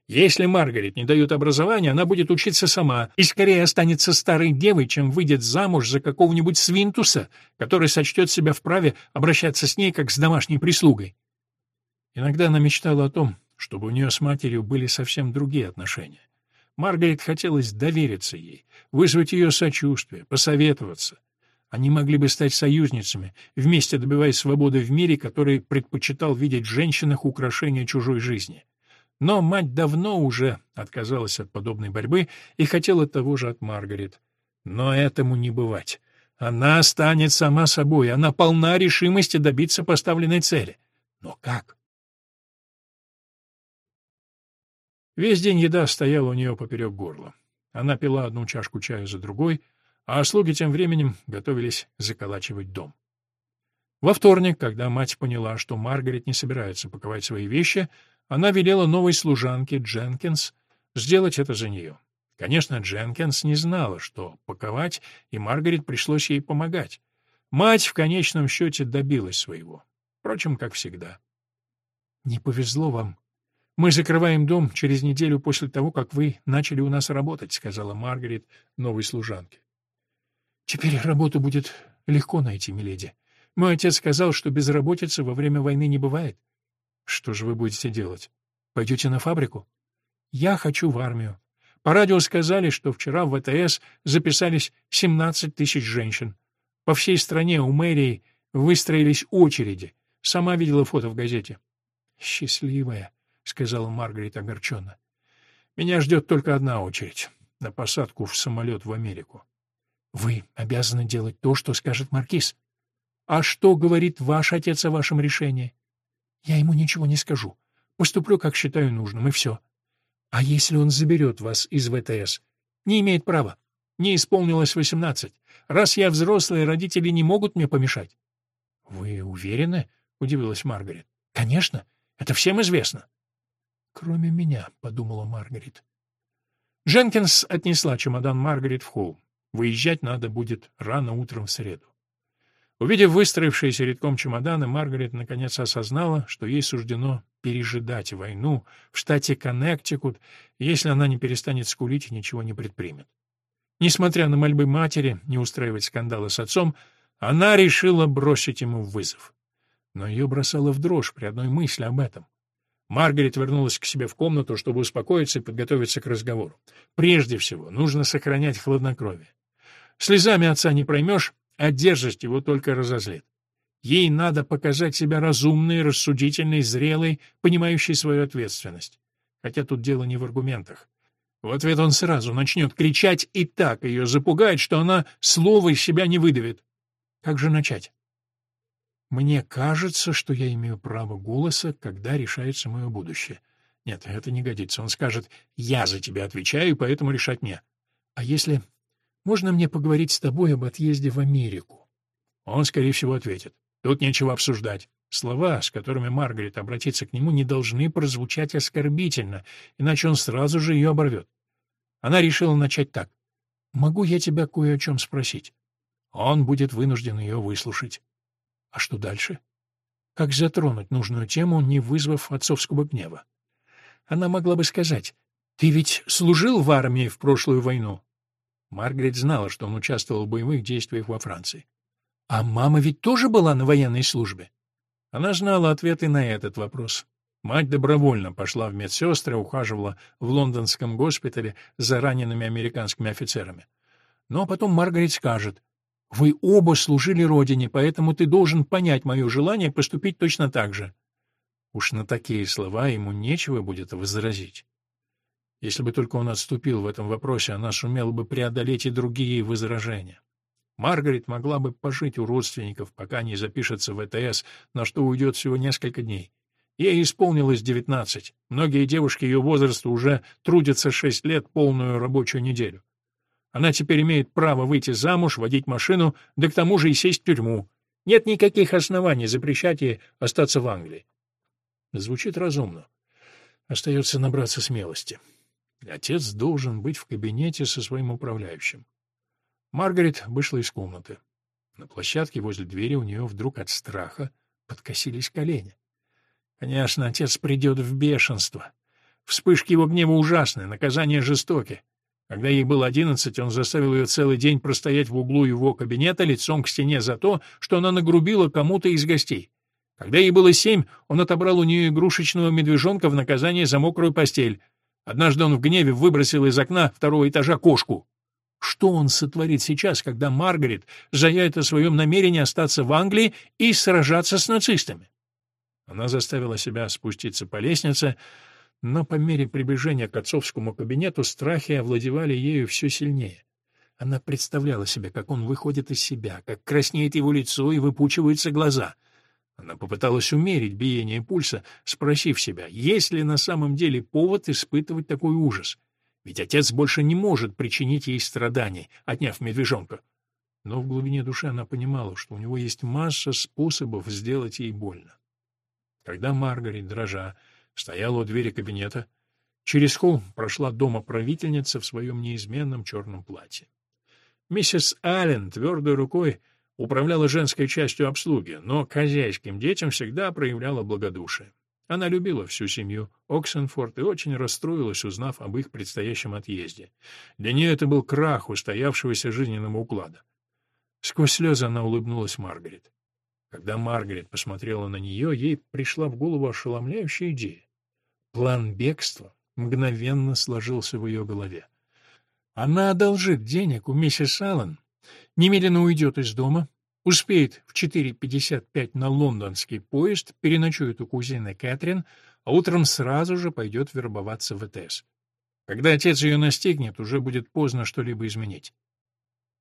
Если Маргарет не дают образования, она будет учиться сама и скорее останется старой девой, чем выйдет замуж за какого-нибудь свинтуса, который сочтет себя вправе обращаться с ней как с домашней прислугой. Иногда она мечтала о том, чтобы у нее с матерью были совсем другие отношения. Маргарет хотелось довериться ей, вызвать ее сочувствие, посоветоваться. Они могли бы стать союзницами, вместе добиваясь свободы в мире, который предпочитал видеть в женщинах украшение чужой жизни. Но мать давно уже отказалась от подобной борьбы и хотела того же от Маргарет. Но этому не бывать. Она станет сама собой, она полна решимости добиться поставленной цели. Но как? Весь день еда стояла у нее поперек горла. Она пила одну чашку чая за другой, а слуги тем временем готовились заколачивать дом. Во вторник, когда мать поняла, что Маргарет не собирается паковать свои вещи, она велела новой служанке Дженкинс сделать это за нее. Конечно, Дженкинс не знала, что паковать, и Маргарет пришлось ей помогать. Мать в конечном счете добилась своего. Впрочем, как всегда. «Не повезло вам. Мы закрываем дом через неделю после того, как вы начали у нас работать», — сказала Маргарет новой служанке. «Теперь работу будет легко найти, миледи. Мой отец сказал, что безработицы во время войны не бывает. Что же вы будете делать? Пойдете на фабрику? Я хочу в армию. По радио сказали, что вчера в ВТС записались 17 тысяч женщин. По всей стране у мэрии выстроились очереди. Сама видела фото в газете. «Счастливая», — сказала Маргарет огорченно. «Меня ждет только одна очередь — на посадку в самолет в Америку». «Вы обязаны делать то, что скажет Маркиз». «А что говорит ваш отец о вашем решении?» Я ему ничего не скажу. Поступлю, как считаю нужным, и все. А если он заберет вас из ВТС? Не имеет права. Не исполнилось восемнадцать. Раз я взрослый, родители не могут мне помешать. — Вы уверены? — удивилась Маргарет. — Конечно. Это всем известно. — Кроме меня, — подумала Маргарет. Дженкинс отнесла чемодан Маргарет в холл. Выезжать надо будет рано утром в среду. Увидев выстроившиеся редком чемоданы, Маргарет наконец осознала, что ей суждено пережидать войну в штате Коннектикут, если она не перестанет скулить и ничего не предпримет. Несмотря на мольбы матери не устраивать скандалы с отцом, она решила бросить ему вызов. Но ее бросало в дрожь при одной мысли об этом. Маргарет вернулась к себе в комнату, чтобы успокоиться и подготовиться к разговору. Прежде всего, нужно сохранять хладнокровие. Слезами отца не проймешь, а дерзость его только разозлит. Ей надо показать себя разумной, рассудительной, зрелой, понимающей свою ответственность. Хотя тут дело не в аргументах. В ответ он сразу начнет кричать и так ее запугает, что она слова из себя не выдавит. Как же начать? Мне кажется, что я имею право голоса, когда решается мое будущее. Нет, это не годится. Он скажет, я за тебя отвечаю, поэтому решать мне. А если можно мне поговорить с тобой об отъезде в Америку?» Он, скорее всего, ответит. «Тут нечего обсуждать. Слова, с которыми Маргарет обратится к нему, не должны прозвучать оскорбительно, иначе он сразу же ее оборвет. Она решила начать так. «Могу я тебя кое о чем спросить?» Он будет вынужден ее выслушать. А что дальше? Как затронуть нужную тему, не вызвав отцовского гнева? Она могла бы сказать, «Ты ведь служил в армии в прошлую войну?» Маргарет знала, что он участвовал в боевых действиях во Франции. А мама ведь тоже была на военной службе. Она знала ответы на этот вопрос. Мать добровольно пошла в медсестры, ухаживала в лондонском госпитале за ранеными американскими офицерами. Но потом Маргарет скажет, «Вы оба служили родине, поэтому ты должен понять мое желание поступить точно так же». Уж на такие слова ему нечего будет возразить. Если бы только он отступил в этом вопросе, она сумела бы преодолеть и другие возражения. Маргарет могла бы пожить у родственников, пока не запишется в ЭТС, на что уйдет всего несколько дней. Ей исполнилось девятнадцать. Многие девушки ее возраста уже трудятся шесть лет полную рабочую неделю. Она теперь имеет право выйти замуж, водить машину, да к тому же и сесть в тюрьму. Нет никаких оснований запрещать ей остаться в Англии. Звучит разумно. Остается набраться смелости. Отец должен быть в кабинете со своим управляющим. Маргарет вышла из комнаты. На площадке возле двери у нее вдруг от страха подкосились колени. Конечно, отец придет в бешенство. Вспышки его гнева ужасны, наказания жестоки. Когда ей было одиннадцать, он заставил ее целый день простоять в углу его кабинета лицом к стене за то, что она нагрубила кому-то из гостей. Когда ей было семь, он отобрал у нее игрушечного медвежонка в наказание за мокрую постель. Однажды он в гневе выбросил из окна второго этажа кошку. Что он сотворит сейчас, когда Маргарет заявит о своем намерении остаться в Англии и сражаться с нацистами? Она заставила себя спуститься по лестнице, но по мере приближения к отцовскому кабинету страхи овладевали ею все сильнее. Она представляла себе, как он выходит из себя, как краснеет его лицо и выпучиваются глаза. Она попыталась умерить биение пульса, спросив себя, есть ли на самом деле повод испытывать такой ужас. Ведь отец больше не может причинить ей страданий, отняв медвежонка. Но в глубине души она понимала, что у него есть масса способов сделать ей больно. Когда Маргарет, дрожа, стояла у двери кабинета, через холл прошла дома правительница в своем неизменном черном платье. Миссис Аллен твердой рукой управляла женской частью обслуги, но к хозяйским детям всегда проявляла благодушие. Она любила всю семью Оксенфорд и очень расстроилась, узнав об их предстоящем отъезде. Для нее это был крах устоявшегося жизненного уклада. Сквозь слезы она улыбнулась Маргарет. Когда Маргарет посмотрела на нее, ей пришла в голову ошеломляющая идея. План бегства мгновенно сложился в ее голове. Она одолжит денег у миссис Аллен, немедленно уйдет из дома, успеет в 4.55 на лондонский поезд, переночует у кузины Кэтрин, а утром сразу же пойдет вербоваться в ЭТС. Когда отец ее настигнет, уже будет поздно что-либо изменить.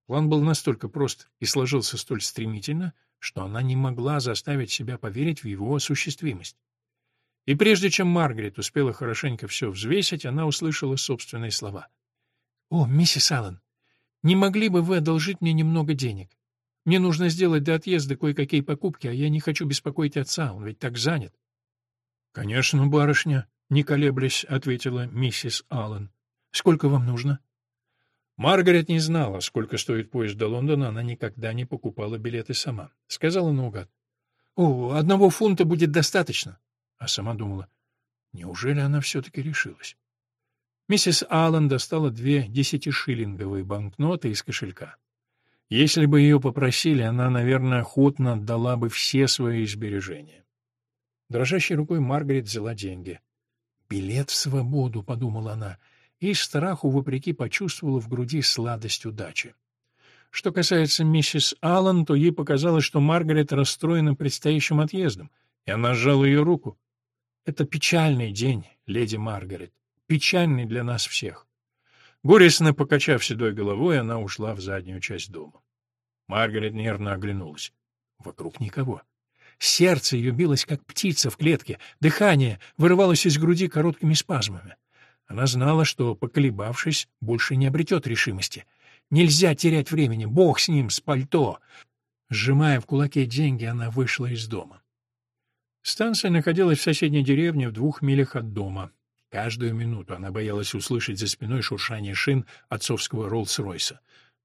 План был настолько прост и сложился столь стремительно, что она не могла заставить себя поверить в его осуществимость. И прежде чем Маргарет успела хорошенько все взвесить, она услышала собственные слова. «О, миссис Аллен, не могли бы вы одолжить мне немного денег? Мне нужно сделать до отъезда кое-какие покупки, а я не хочу беспокоить отца, он ведь так занят». «Конечно, барышня», — не колеблясь, ответила миссис Аллен. «Сколько вам нужно?» Маргарет не знала, сколько стоит поезд до Лондона, она никогда не покупала билеты сама. Сказала наугад. «О, одного фунта будет достаточно». А сама думала, неужели она все-таки решилась? Миссис Аллен достала две десятишиллинговые банкноты из кошелька. Если бы ее попросили, она, наверное, охотно отдала бы все свои сбережения. Дрожащей рукой Маргарет взяла деньги. «Билет в свободу», — подумала она, — и страху, вопреки, почувствовала в груди сладость удачи. Что касается миссис Аллан, то ей показалось, что Маргарет расстроена предстоящим отъездом, и она сжала ее руку. «Это печальный день, леди Маргарет, печальный для нас всех». Горестно покачав седой головой, она ушла в заднюю часть дома. Маргарет нервно оглянулась. Вокруг никого. Сердце ее билось, как птица в клетке, дыхание вырывалось из груди короткими спазмами. Она знала, что, поколебавшись, больше не обретет решимости. Нельзя терять времени, бог с ним, с пальто. Сжимая в кулаке деньги, она вышла из дома. Станция находилась в соседней деревне в двух милях от дома. Каждую минуту она боялась услышать за спиной шуршание шин отцовского Роллс-Ройса.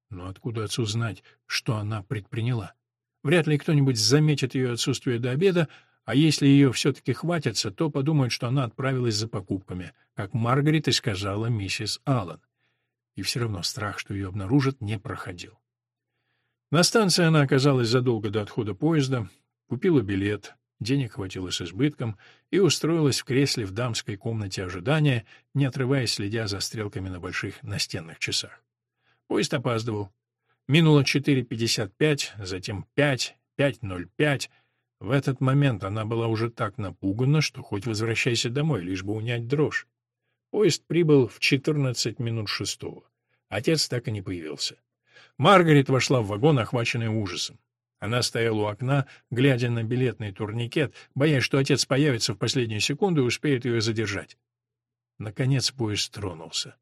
Но откуда отцу знать, что она предприняла? Вряд ли кто-нибудь заметит ее отсутствие до обеда, а если ее все-таки хватится, то подумают, что она отправилась за покупками, как Маргарет и сказала миссис Аллен. И все равно страх, что ее обнаружат, не проходил. На станции она оказалась задолго до отхода поезда, купила билет, денег хватило с избытком, и устроилась в кресле в дамской комнате ожидания, не отрываясь, следя за стрелками на больших настенных часах. Поезд опаздывал. Минуло 4.55, затем 5, 5.05. В этот момент она была уже так напугана, что хоть возвращайся домой, лишь бы унять дрожь. Поезд прибыл в 14 минут шестого. Отец так и не появился. Маргарет вошла в вагон, охваченная ужасом. Она стояла у окна, глядя на билетный турникет, боясь, что отец появится в последнюю секунду и успеет ее задержать. Наконец поезд тронулся.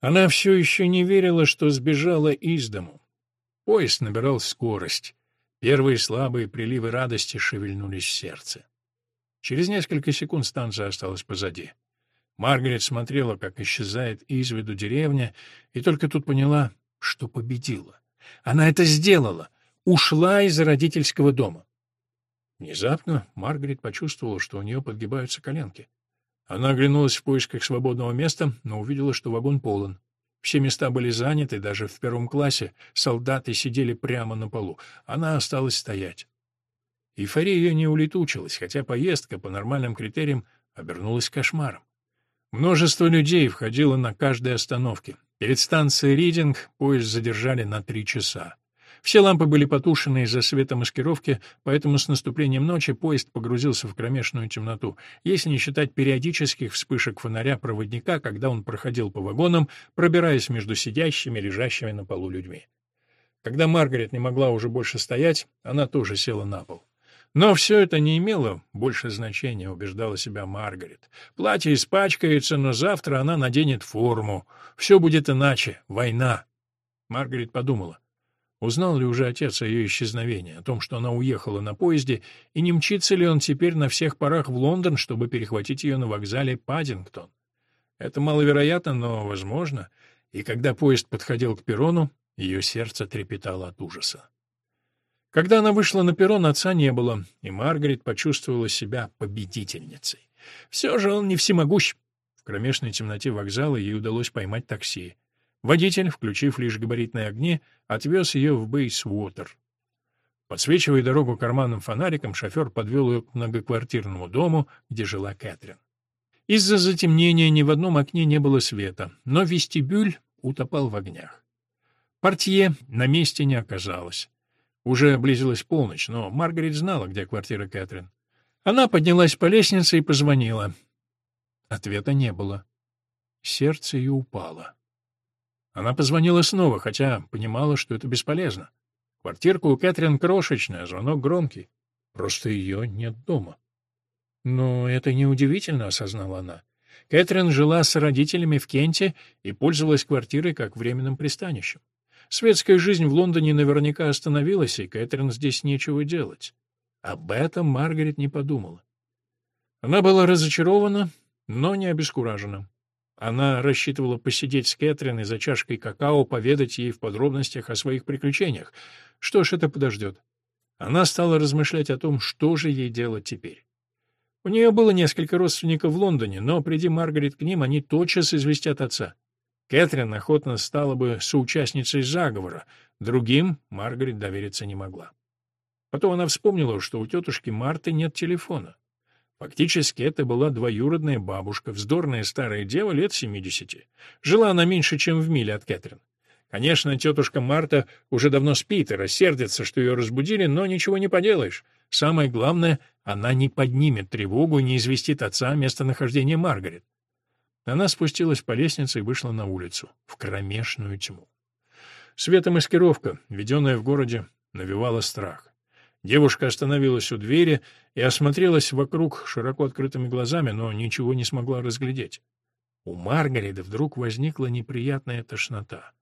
Она все еще не верила, что сбежала из дому. Поезд набирал скорость. Первые слабые приливы радости шевельнулись в сердце. Через несколько секунд станция осталась позади. Маргарет смотрела, как исчезает из виду деревня, и только тут поняла, что победила. Она это сделала, ушла из родительского дома. Внезапно Маргарет почувствовала, что у нее подгибаются коленки. Она оглянулась в поисках свободного места, но увидела, что вагон полон. Все места были заняты, даже в первом классе солдаты сидели прямо на полу. Она осталась стоять. Эйфория ее не улетучилась, хотя поездка по нормальным критериям обернулась кошмаром. Множество людей входило на каждой остановке. Перед станцией Ридинг поезд задержали на три часа. Все лампы были потушены из-за светомаскировки, поэтому с наступлением ночи поезд погрузился в кромешную темноту, если не считать периодических вспышек фонаря проводника, когда он проходил по вагонам, пробираясь между сидящими, лежащими на полу людьми. Когда Маргарет не могла уже больше стоять, она тоже села на пол. Но все это не имело больше значения, убеждала себя Маргарет. Платье испачкается, но завтра она наденет форму. Все будет иначе. Война. Маргарет подумала. Узнал ли уже отец о ее исчезновении, о том, что она уехала на поезде, и не мчится ли он теперь на всех парах в Лондон, чтобы перехватить ее на вокзале Паддингтон? Это маловероятно, но возможно. И когда поезд подходил к перрону, ее сердце трепетало от ужаса. Когда она вышла на перрон, отца не было, и Маргарет почувствовала себя победительницей. Все же он не всемогущ. В кромешной темноте вокзала ей удалось поймать такси. Водитель, включив лишь габаритные огни, отвез ее в Бейсвотер. Подсвечивая дорогу карманным фонариком, шофер подвел ее к многоквартирному дому, где жила Кэтрин. Из-за затемнения ни в одном окне не было света, но вестибюль утопал в огнях. Портье на месте не оказалось. Уже близилась полночь, но Маргарет знала, где квартира Кэтрин. Она поднялась по лестнице и позвонила. Ответа не было. Сердце ее упало. Она позвонила снова, хотя понимала, что это бесполезно. Квартирка у Кэтрин крошечная, звонок громкий. Просто ее нет дома. Но это неудивительно, осознала она. Кэтрин жила с родителями в Кенте и пользовалась квартирой как временным пристанищем. Светская жизнь в Лондоне наверняка остановилась, и Кэтрин здесь нечего делать. Об этом Маргарет не подумала. Она была разочарована, но не обескуражена. Она рассчитывала посидеть с Кэтрин и за чашкой какао поведать ей в подробностях о своих приключениях. Что ж, это подождет. Она стала размышлять о том, что же ей делать теперь. У нее было несколько родственников в Лондоне, но, приди Маргарет к ним, они тотчас известят отца. Кэтрин охотно стала бы соучастницей заговора, другим Маргарет довериться не могла. Потом она вспомнила, что у тетушки Марты нет телефона. Фактически это была двоюродная бабушка, вздорная старая дева лет семидесяти. Жила она меньше, чем в миле от Кэтрин. Конечно, тетушка Марта уже давно спит и рассердится, что ее разбудили, но ничего не поделаешь. Самое главное, она не поднимет тревогу и не известит отца о местонахождении Маргарет. Она спустилась по лестнице и вышла на улицу, в кромешную тьму. Светомаскировка, введенная в городе, навевала страх. Девушка остановилась у двери и осмотрелась вокруг широко открытыми глазами, но ничего не смогла разглядеть. У Маргареты вдруг возникла неприятная тошнота.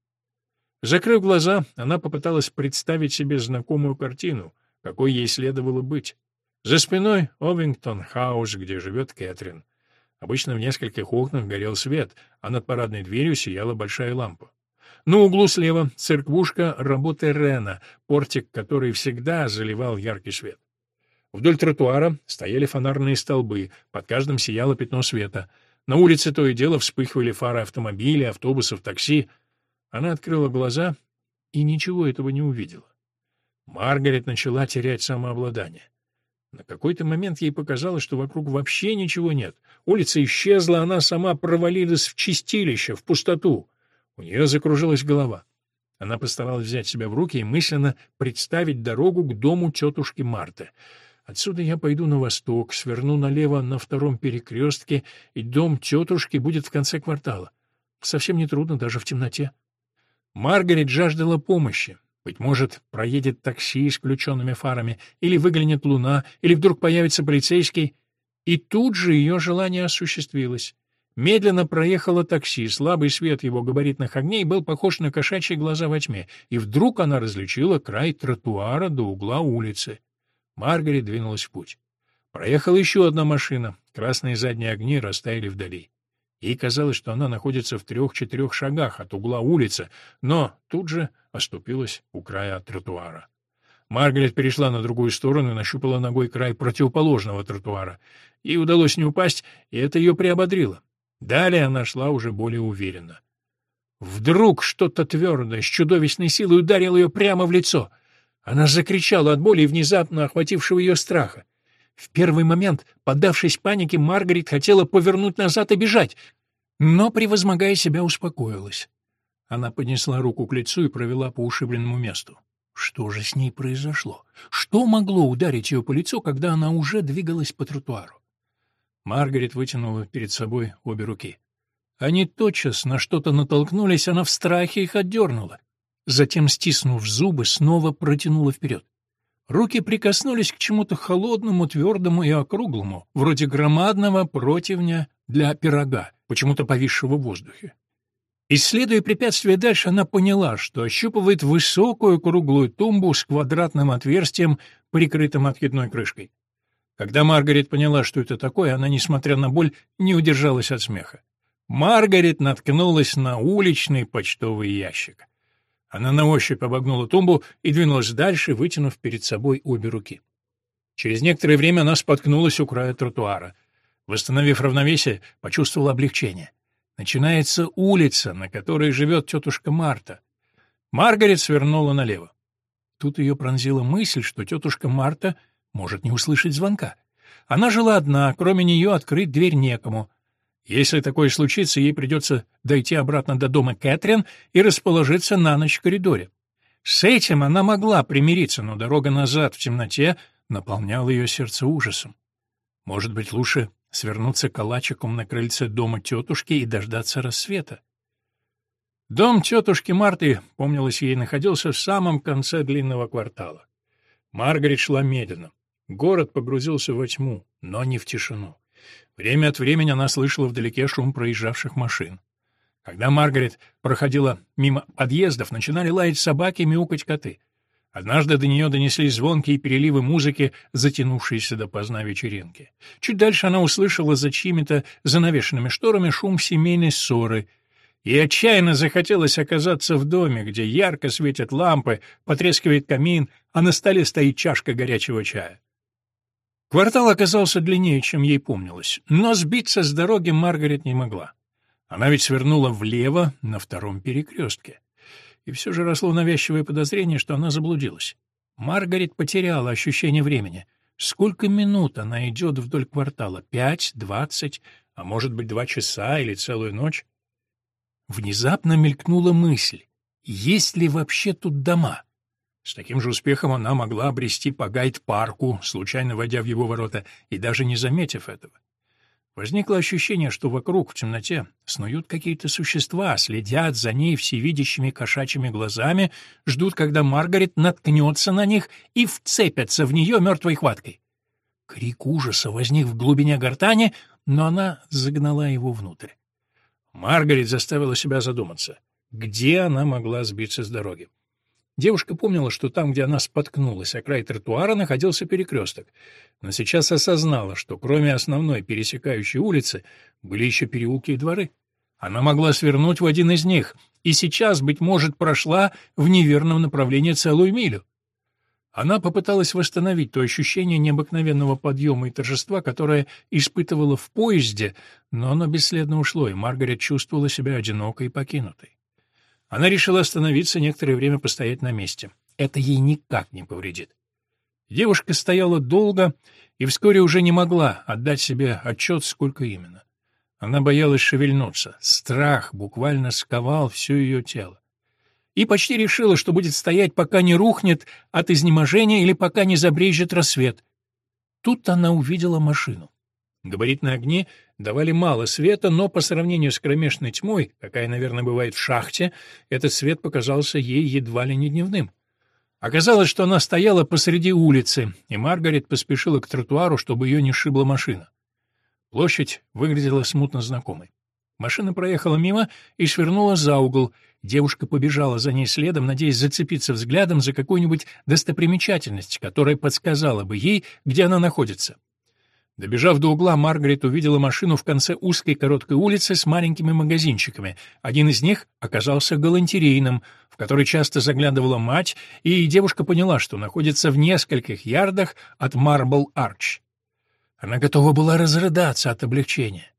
Закрыв глаза, она попыталась представить себе знакомую картину, какой ей следовало быть. За спиной Овингтон-хаус, где живет Кэтрин. Обычно в нескольких окнах горел свет, а над парадной дверью сияла большая лампа. На углу слева церквушка работы Рена, портик который всегда заливал яркий свет. Вдоль тротуара стояли фонарные столбы, под каждым сияло пятно света. На улице то и дело вспыхивали фары автомобилей, автобусов, такси. Она открыла глаза и ничего этого не увидела. Маргарет начала терять самообладание. На какой-то момент ей показалось, что вокруг вообще ничего нет. Улица исчезла, она сама провалилась в чистилище, в пустоту. У нее закружилась голова. Она постаралась взять себя в руки и мысленно представить дорогу к дому тетушки Марты. Отсюда я пойду на восток, сверну налево на втором перекрестке, и дом тетушки будет в конце квартала. Совсем не трудно, даже в темноте. Маргарет жаждала помощи. Быть может, проедет такси с включенными фарами, или выглянет луна, или вдруг появится полицейский. И тут же ее желание осуществилось. Медленно проехало такси, слабый свет его габаритных огней был похож на кошачьи глаза во тьме, и вдруг она различила край тротуара до угла улицы. Маргарет двинулась в путь. Проехала еще одна машина, красные задние огни растаяли вдали. Ей казалось, что она находится в трех-четырех шагах от угла улицы, но тут же оступилась у края тротуара. Маргарет перешла на другую сторону и нащупала ногой край противоположного тротуара. Ей удалось не упасть, и это ее приободрило. Далее она шла уже более уверенно. Вдруг что-то твердое с чудовищной силой ударило ее прямо в лицо. Она закричала от боли и внезапно охватившего ее страха. В первый момент, поддавшись панике, Маргарет хотела повернуть назад и бежать, но, превозмогая себя, успокоилась. Она поднесла руку к лицу и провела по ушибленному месту. Что же с ней произошло? Что могло ударить ее по лицу, когда она уже двигалась по тротуару? Маргарет вытянула перед собой обе руки. Они тотчас на что-то натолкнулись, она в страхе их отдернула. Затем, стиснув зубы, снова протянула вперед. Руки прикоснулись к чему-то холодному, твердому и округлому, вроде громадного противня для пирога, почему-то повисшего в воздухе. Исследуя препятствие дальше, она поняла, что ощупывает высокую круглую тумбу с квадратным отверстием, прикрытым откидной крышкой. Когда Маргарет поняла, что это такое, она, несмотря на боль, не удержалась от смеха. Маргарет наткнулась на уличный почтовый ящик. Она на ощупь обогнула тумбу и двинулась дальше, вытянув перед собой обе руки. Через некоторое время она споткнулась у края тротуара. Восстановив равновесие, почувствовала облегчение. Начинается улица, на которой живет тетушка Марта. Маргарет свернула налево. Тут ее пронзила мысль, что тетушка Марта — может не услышать звонка. Она жила одна, кроме нее открыть дверь некому. Если такое случится, ей придется дойти обратно до дома Кэтрин и расположиться на ночь в коридоре. С этим она могла примириться, но дорога назад в темноте наполняла ее сердце ужасом. Может быть, лучше свернуться калачиком на крыльце дома тетушки и дождаться рассвета. Дом тетушки Марты, помнилось ей, находился в самом конце длинного квартала. Маргарет шла медленно. Город погрузился во тьму, но не в тишину. Время от времени она слышала вдалеке шум проезжавших машин. Когда Маргарет проходила мимо подъездов, начинали лаять собаки и мяукать коты. Однажды до нее донеслись звонкие переливы музыки, затянувшиеся до поздна вечеринки. Чуть дальше она услышала за чьими-то занавешенными шторами шум семейной ссоры — и отчаянно захотелось оказаться в доме, где ярко светят лампы, потрескивает камин, а на столе стоит чашка горячего чая. Квартал оказался длиннее, чем ей помнилось, но сбиться с дороги Маргарет не могла. Она ведь свернула влево на втором перекрестке. И все же росло навязчивое подозрение, что она заблудилась. Маргарет потеряла ощущение времени. Сколько минут она идет вдоль квартала? Пять, двадцать, а может быть, два часа или целую ночь? Внезапно мелькнула мысль, есть ли вообще тут дома? С таким же успехом она могла обрести по гайд-парку, случайно войдя в его ворота, и даже не заметив этого. Возникло ощущение, что вокруг в темноте снуют какие-то существа, следят за ней всевидящими кошачьими глазами, ждут, когда Маргарет наткнется на них и вцепятся в нее мертвой хваткой. Крик ужаса возник в глубине гортани, но она загнала его внутрь. Маргарет заставила себя задуматься, где она могла сбиться с дороги. Девушка помнила, что там, где она споткнулась о край тротуара, находился перекресток, но сейчас осознала, что кроме основной пересекающей улицы были еще переулки и дворы. Она могла свернуть в один из них, и сейчас, быть может, прошла в неверном направлении целую милю. Она попыталась восстановить то ощущение необыкновенного подъема и торжества, которое испытывала в поезде, но оно бесследно ушло, и Маргарет чувствовала себя одинокой и покинутой. Она решила остановиться некоторое время постоять на месте. Это ей никак не повредит. Девушка стояла долго и вскоре уже не могла отдать себе отчет, сколько именно. Она боялась шевельнуться. Страх буквально сковал все ее тело. И почти решила, что будет стоять, пока не рухнет от изнеможения или пока не забрежет рассвет. Тут она увидела машину. Габаритные огни давали мало света, но по сравнению с кромешной тьмой, какая, наверное, бывает в шахте, этот свет показался ей едва ли не дневным. Оказалось, что она стояла посреди улицы, и Маргарет поспешила к тротуару, чтобы ее не шибла машина. Площадь выглядела смутно знакомой. Машина проехала мимо и свернула за угол. Девушка побежала за ней следом, надеясь зацепиться взглядом за какую-нибудь достопримечательность, которая подсказала бы ей, где она находится. Добежав до угла, Маргарет увидела машину в конце узкой короткой улицы с маленькими магазинчиками. Один из них оказался галантерейным, в который часто заглядывала мать, и девушка поняла, что находится в нескольких ярдах от Марбл Арч. Она готова была разрыдаться от облегчения.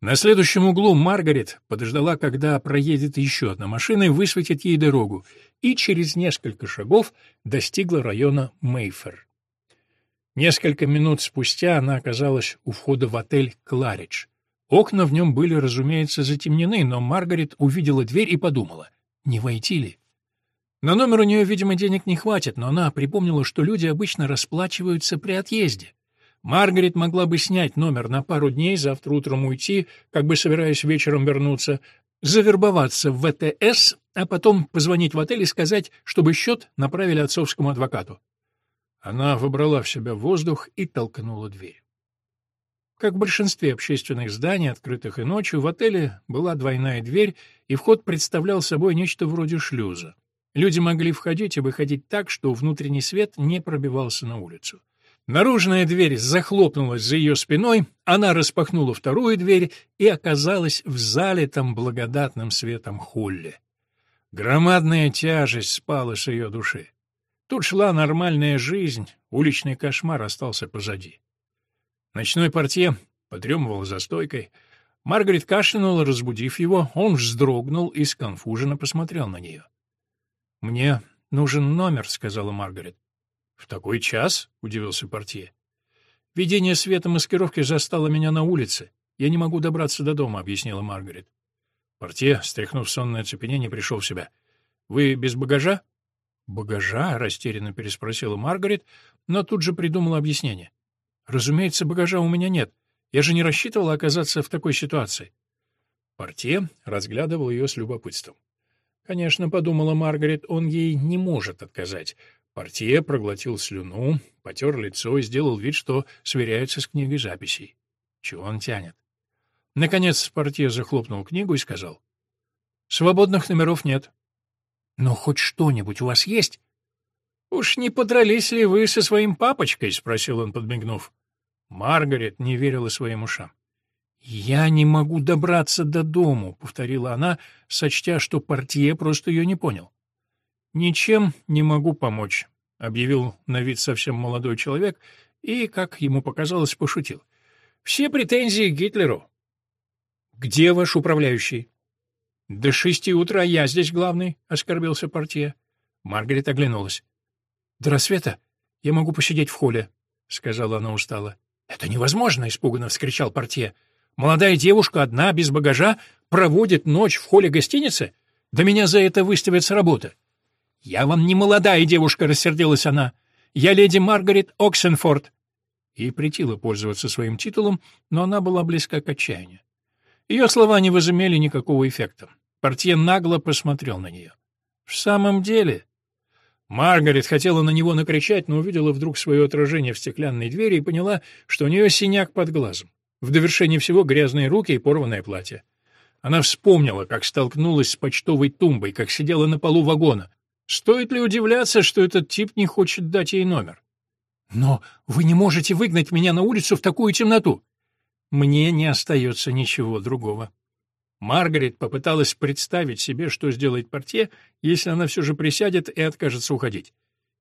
На следующем углу Маргарет подождала, когда проедет еще одна машина и высветит ей дорогу, и через несколько шагов достигла района Мейфер. Несколько минут спустя она оказалась у входа в отель «Кларидж». Окна в нем были, разумеется, затемнены, но Маргарет увидела дверь и подумала, не войти ли. На номер у нее, видимо, денег не хватит, но она припомнила, что люди обычно расплачиваются при отъезде. Маргарет могла бы снять номер на пару дней, завтра утром уйти, как бы собираясь вечером вернуться, завербоваться в ВТС, а потом позвонить в отель и сказать, чтобы счет направили отцовскому адвокату. Она выбрала в себя воздух и толкнула дверь. Как в большинстве общественных зданий, открытых и ночью, в отеле была двойная дверь, и вход представлял собой нечто вроде шлюза. Люди могли входить и выходить так, что внутренний свет не пробивался на улицу. Наружная дверь захлопнулась за ее спиной, она распахнула вторую дверь и оказалась в залитом благодатным светом холле. Громадная тяжесть спала с ее души. Тут шла нормальная жизнь, уличный кошмар остался позади. Ночной портье подремывал за стойкой. Маргарет кашлянула, разбудив его, он вздрогнул и сконфуженно посмотрел на нее. — Мне нужен номер, — сказала Маргарет. — В такой час? — удивился портье. — Видение света маскировки застало меня на улице. Я не могу добраться до дома, — объяснила Маргарет. Портье, стряхнув сонное оцепенение, пришел в себя. — Вы без багажа? «Багажа?» — растерянно переспросила Маргарет, но тут же придумала объяснение. «Разумеется, багажа у меня нет. Я же не рассчитывала оказаться в такой ситуации». Портье разглядывал ее с любопытством. Конечно, подумала Маргарет, он ей не может отказать. Портье проглотил слюну, потер лицо и сделал вид, что сверяется с книгой записей. Чего он тянет? Наконец Портье захлопнул книгу и сказал. «Свободных номеров нет. Но хоть что-нибудь у вас есть? Уж не подрались ли вы со своим папочкой? спросил он, подмигнув. Маргарет не верила своим ушам. «Я не могу добраться до дому», — повторила она, сочтя, что портье просто ее не понял. «Ничем не могу помочь», — объявил на вид совсем молодой человек и, как ему показалось, пошутил. «Все претензии к Гитлеру». «Где ваш управляющий?» «До шести утра я здесь главный», — оскорбился портье. Маргарет оглянулась. «До рассвета я могу посидеть в холле», — сказала она устало. «Это невозможно!» — испуганно вскричал портье. «Молодая девушка одна, без багажа, проводит ночь в холле гостиницы? Да меня за это выставят с работы!» «Я вам не молодая девушка!» — рассердилась она. «Я леди Маргарет Оксенфорд!» И притила пользоваться своим титулом, но она была близка к отчаянию. Ее слова не возымели никакого эффекта. Портье нагло посмотрел на нее. «В самом деле...» Маргарет хотела на него накричать, но увидела вдруг свое отражение в стеклянной двери и поняла, что у нее синяк под глазом. В довершении всего грязные руки и порванное платье. Она вспомнила, как столкнулась с почтовой тумбой, как сидела на полу вагона. Стоит ли удивляться, что этот тип не хочет дать ей номер? «Но вы не можете выгнать меня на улицу в такую темноту!» «Мне не остается ничего другого», Маргарет попыталась представить себе, что сделает портье, если она все же присядет и откажется уходить.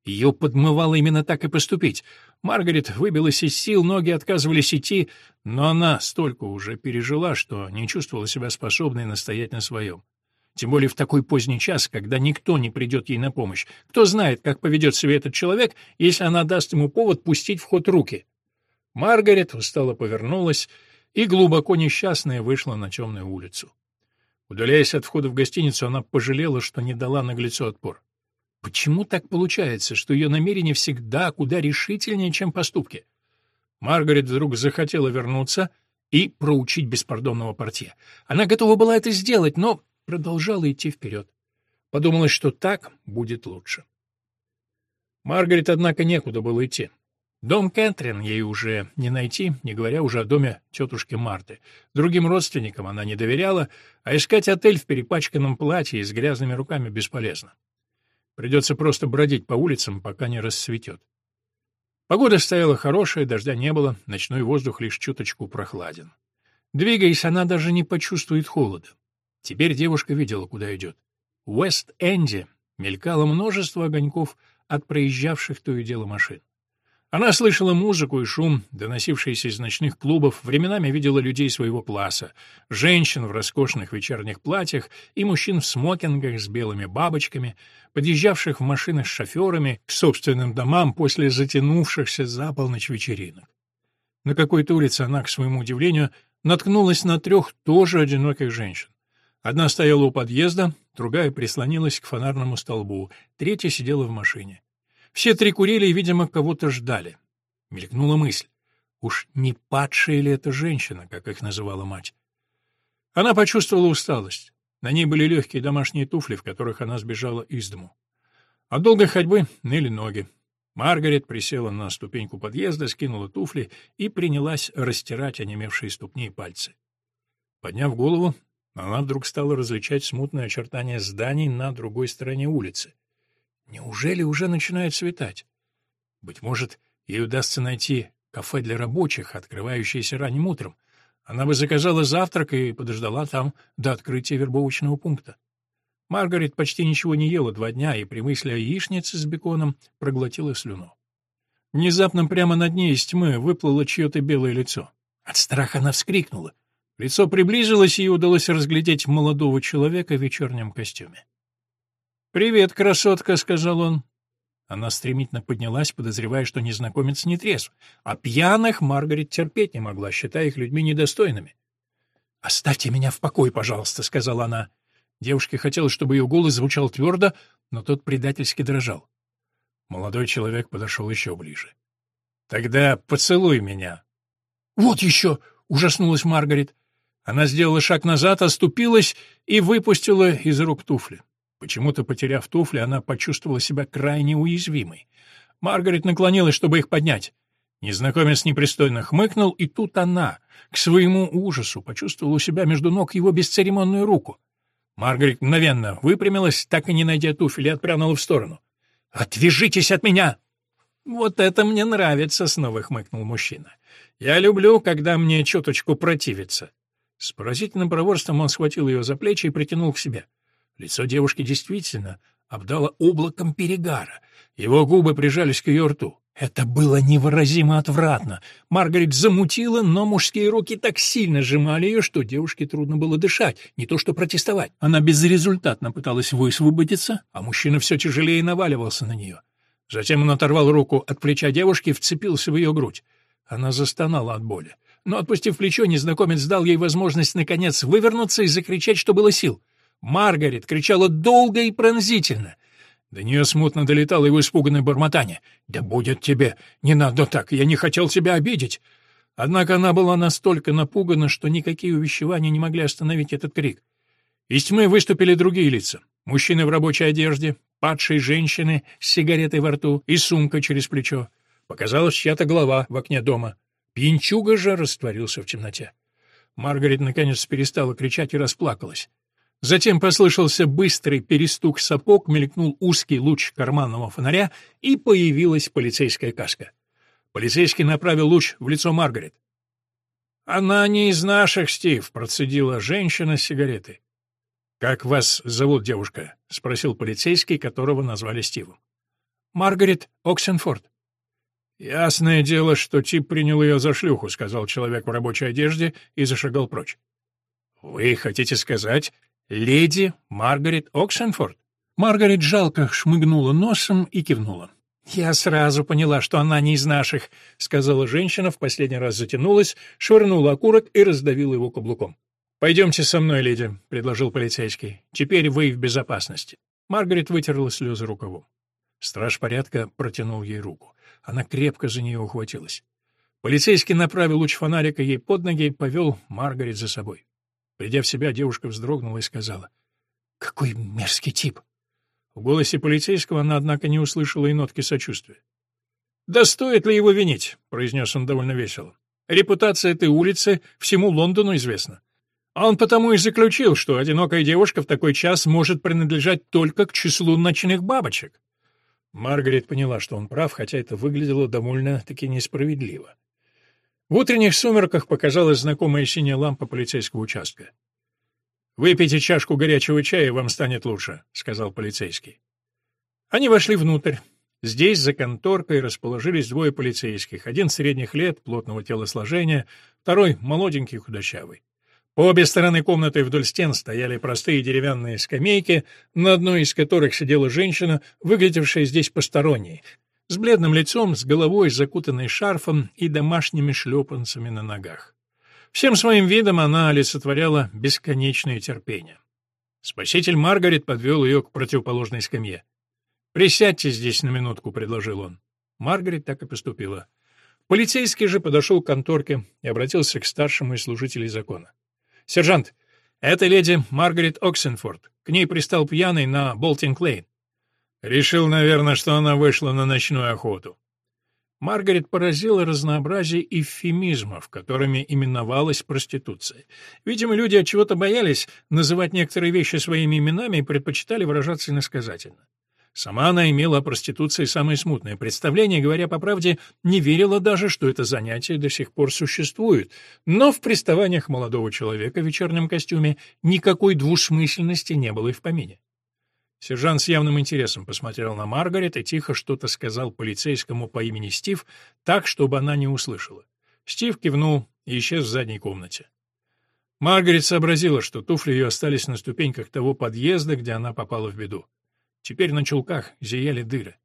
Ее подмывало именно так и поступить. Маргарет выбилась из сил, ноги отказывались идти, но она столько уже пережила, что не чувствовала себя способной настоять на своем. тем более в такой поздний час, когда никто не придет ей на помощь. Кто знает, как поведет себя этот человек, если она даст ему повод пустить в ход руки. Маргарет устало повернулась и, глубоко несчастная, вышла на темную улицу. Удаляясь от входа в гостиницу, она пожалела, что не дала наглецу отпор. Почему так получается, что ее намерения всегда куда решительнее, чем поступки? Маргарет вдруг захотела вернуться и проучить беспардонного портье. Она готова была это сделать, но продолжала идти вперед. Подумалось, что так будет лучше. Маргарет, однако, некуда было идти. Дом Кэтрин ей уже не найти, не говоря уже о доме тетушки Марты. Другим родственникам она не доверяла, а искать отель в перепачканном платье и с грязными руками бесполезно. Придется просто бродить по улицам, пока не рассветет. Погода стояла хорошая, дождя не было, ночной воздух лишь чуточку прохладен. Двигаясь, она даже не почувствует холода. Теперь девушка видела, куда идет. В Уэст-Энде мелькало множество огоньков от проезжавших то и дело машин. Она слышала музыку и шум, доносившийся из ночных клубов, временами видела людей своего класса, женщин в роскошных вечерних платьях и мужчин в смокингах с белыми бабочками, подъезжавших в машинах с шоферами к собственным домам после затянувшихся за полночь вечеринок. На какой-то улице она, к своему удивлению, наткнулась на трех тоже одиноких женщин. Одна стояла у подъезда, другая прислонилась к фонарному столбу, третья сидела в машине. Все три курили и, видимо, кого-то ждали. Мелькнула мысль. Уж не падшая ли эта женщина, как их называла мать? Она почувствовала усталость. На ней были легкие домашние туфли, в которых она сбежала из дому. От долгой ходьбы ныли ноги. Маргарет присела на ступеньку подъезда, скинула туфли и принялась растирать онемевшие ступни и пальцы. Подняв голову, она вдруг стала различать смутные очертания зданий на другой стороне улицы. Неужели уже начинает светать? Быть может, ей удастся найти кафе для рабочих, открывающееся ранним утром. Она бы заказала завтрак и подождала там до открытия вербовочного пункта. Маргарет почти ничего не ела два дня и при мысли о яичнице с беконом проглотила слюну. Внезапно прямо над ней из тьмы выплыло чье-то белое лицо. От страха она вскрикнула. Лицо приблизилось, и ей удалось разглядеть молодого человека в вечернем костюме. «Привет, красотка», — сказал он. Она стремительно поднялась, подозревая, что незнакомец не трезв, а пьяных Маргарет терпеть не могла, считая их людьми недостойными. «Оставьте меня в покое, пожалуйста», — сказала она. Девушке хотелось, чтобы ее голос звучал твердо, но тот предательски дрожал. Молодой человек подошел еще ближе. «Тогда поцелуй меня». «Вот еще!» — ужаснулась Маргарет. Она сделала шаг назад, оступилась и выпустила из рук туфли. Почему-то, потеряв туфли, она почувствовала себя крайне уязвимой. Маргарет наклонилась, чтобы их поднять. Незнакомец непристойно хмыкнул, и тут она, к своему ужасу, почувствовала у себя между ног его бесцеремонную руку. Маргарет мгновенно выпрямилась, так и не найдя туфель, и отпрянула в сторону. «Отвяжитесь от меня!» «Вот это мне нравится», — снова хмыкнул мужчина. «Я люблю, когда мне чуточку противится». С поразительным проворством он схватил ее за плечи и притянул к себе. Лицо девушки действительно обдало облаком перегара. Его губы прижались к ее рту. Это было невыразимо отвратно. Маргарет замутила, но мужские руки так сильно сжимали ее, что девушке трудно было дышать, не то что протестовать. Она безрезультатно пыталась высвободиться, а мужчина все тяжелее наваливался на нее. Затем он оторвал руку от плеча девушки и вцепился в ее грудь. Она застонала от боли. Но, отпустив плечо, незнакомец дал ей возможность, наконец, вывернуться и закричать, что было сил. Маргарет кричала долго и пронзительно. До нее смутно долетало его испуганное бормотание. «Да будет тебе! Не надо так! Я не хотел тебя обидеть!» Однако она была настолько напугана, что никакие увещевания не могли остановить этот крик. Из тьмы выступили другие лица. Мужчины в рабочей одежде, падшие женщины с сигаретой во рту и сумка через плечо. Показалась чья-то голова в окне дома. Пьянчуга же растворился в темноте. Маргарет наконец перестала кричать и расплакалась. Затем послышался быстрый перестук сапог, мелькнул узкий луч карманного фонаря, и появилась полицейская каска. Полицейский направил луч в лицо Маргарет. «Она не из наших, Стив», — процедила женщина с сигаретой. «Как вас зовут, девушка?» — спросил полицейский, которого назвали Стивом. «Маргарет Оксенфорд». «Ясное дело, что тип принял ее за шлюху», — сказал человек в рабочей одежде и зашагал прочь. «Вы хотите сказать, Леди Маргарет Оксенфорд. Маргарет жалко шмыгнула носом и кивнула. «Я сразу поняла, что она не из наших», — сказала женщина, в последний раз затянулась, швырнула окурок и раздавила его каблуком. «Пойдемте со мной, леди», — предложил полицейский. «Теперь вы в безопасности». Маргарет вытерла слезы рукавом. Страж порядка протянул ей руку. Она крепко за нее ухватилась. Полицейский направил луч фонарика ей под ноги и повел Маргарет за собой. Придя в себя, девушка вздрогнула и сказала. «Какой мерзкий тип!» В голосе полицейского она, однако, не услышала и нотки сочувствия. «Да стоит ли его винить?» — произнес он довольно весело. «Репутация этой улицы всему Лондону известна. А он потому и заключил, что одинокая девушка в такой час может принадлежать только к числу ночных бабочек». Маргарет поняла, что он прав, хотя это выглядело довольно-таки несправедливо. В утренних сумерках показалась знакомая синяя лампа полицейского участка. «Выпейте чашку горячего чая, вам станет лучше», — сказал полицейский. Они вошли внутрь. Здесь, за конторкой, расположились двое полицейских. Один средних лет, плотного телосложения, второй — молоденький, худощавый. По обе стороны комнаты вдоль стен стояли простые деревянные скамейки, на одной из которых сидела женщина, выглядевшая здесь посторонней, с бледным лицом, с головой, закутанной шарфом и домашними шлепанцами на ногах. Всем своим видом она олицетворяла бесконечное терпение. Спаситель Маргарет подвел ее к противоположной скамье. «Присядьте здесь на минутку», — предложил он. Маргарет так и поступила. Полицейский же подошел к конторке и обратился к старшему из служителей закона. «Сержант, это леди Маргарет Оксенфорд. К ней пристал пьяный на Болтинг-Лейн. Решил, наверное, что она вышла на ночную охоту. Маргарет поразила разнообразие эвфемизмов, которыми именовалась проституция. Видимо, люди от чего-то боялись называть некоторые вещи своими именами и предпочитали выражаться иносказательно. Сама она имела о проституции самое смутное представление, говоря по правде, не верила даже, что это занятие до сих пор существует, но в приставаниях молодого человека в вечернем костюме никакой двусмысленности не было и в помине. Сержант с явным интересом посмотрел на Маргарет и тихо что-то сказал полицейскому по имени Стив, так, чтобы она не услышала. Стив кивнул и исчез в задней комнате. Маргарет сообразила, что туфли ее остались на ступеньках того подъезда, где она попала в беду. Теперь на чулках зияли дыры.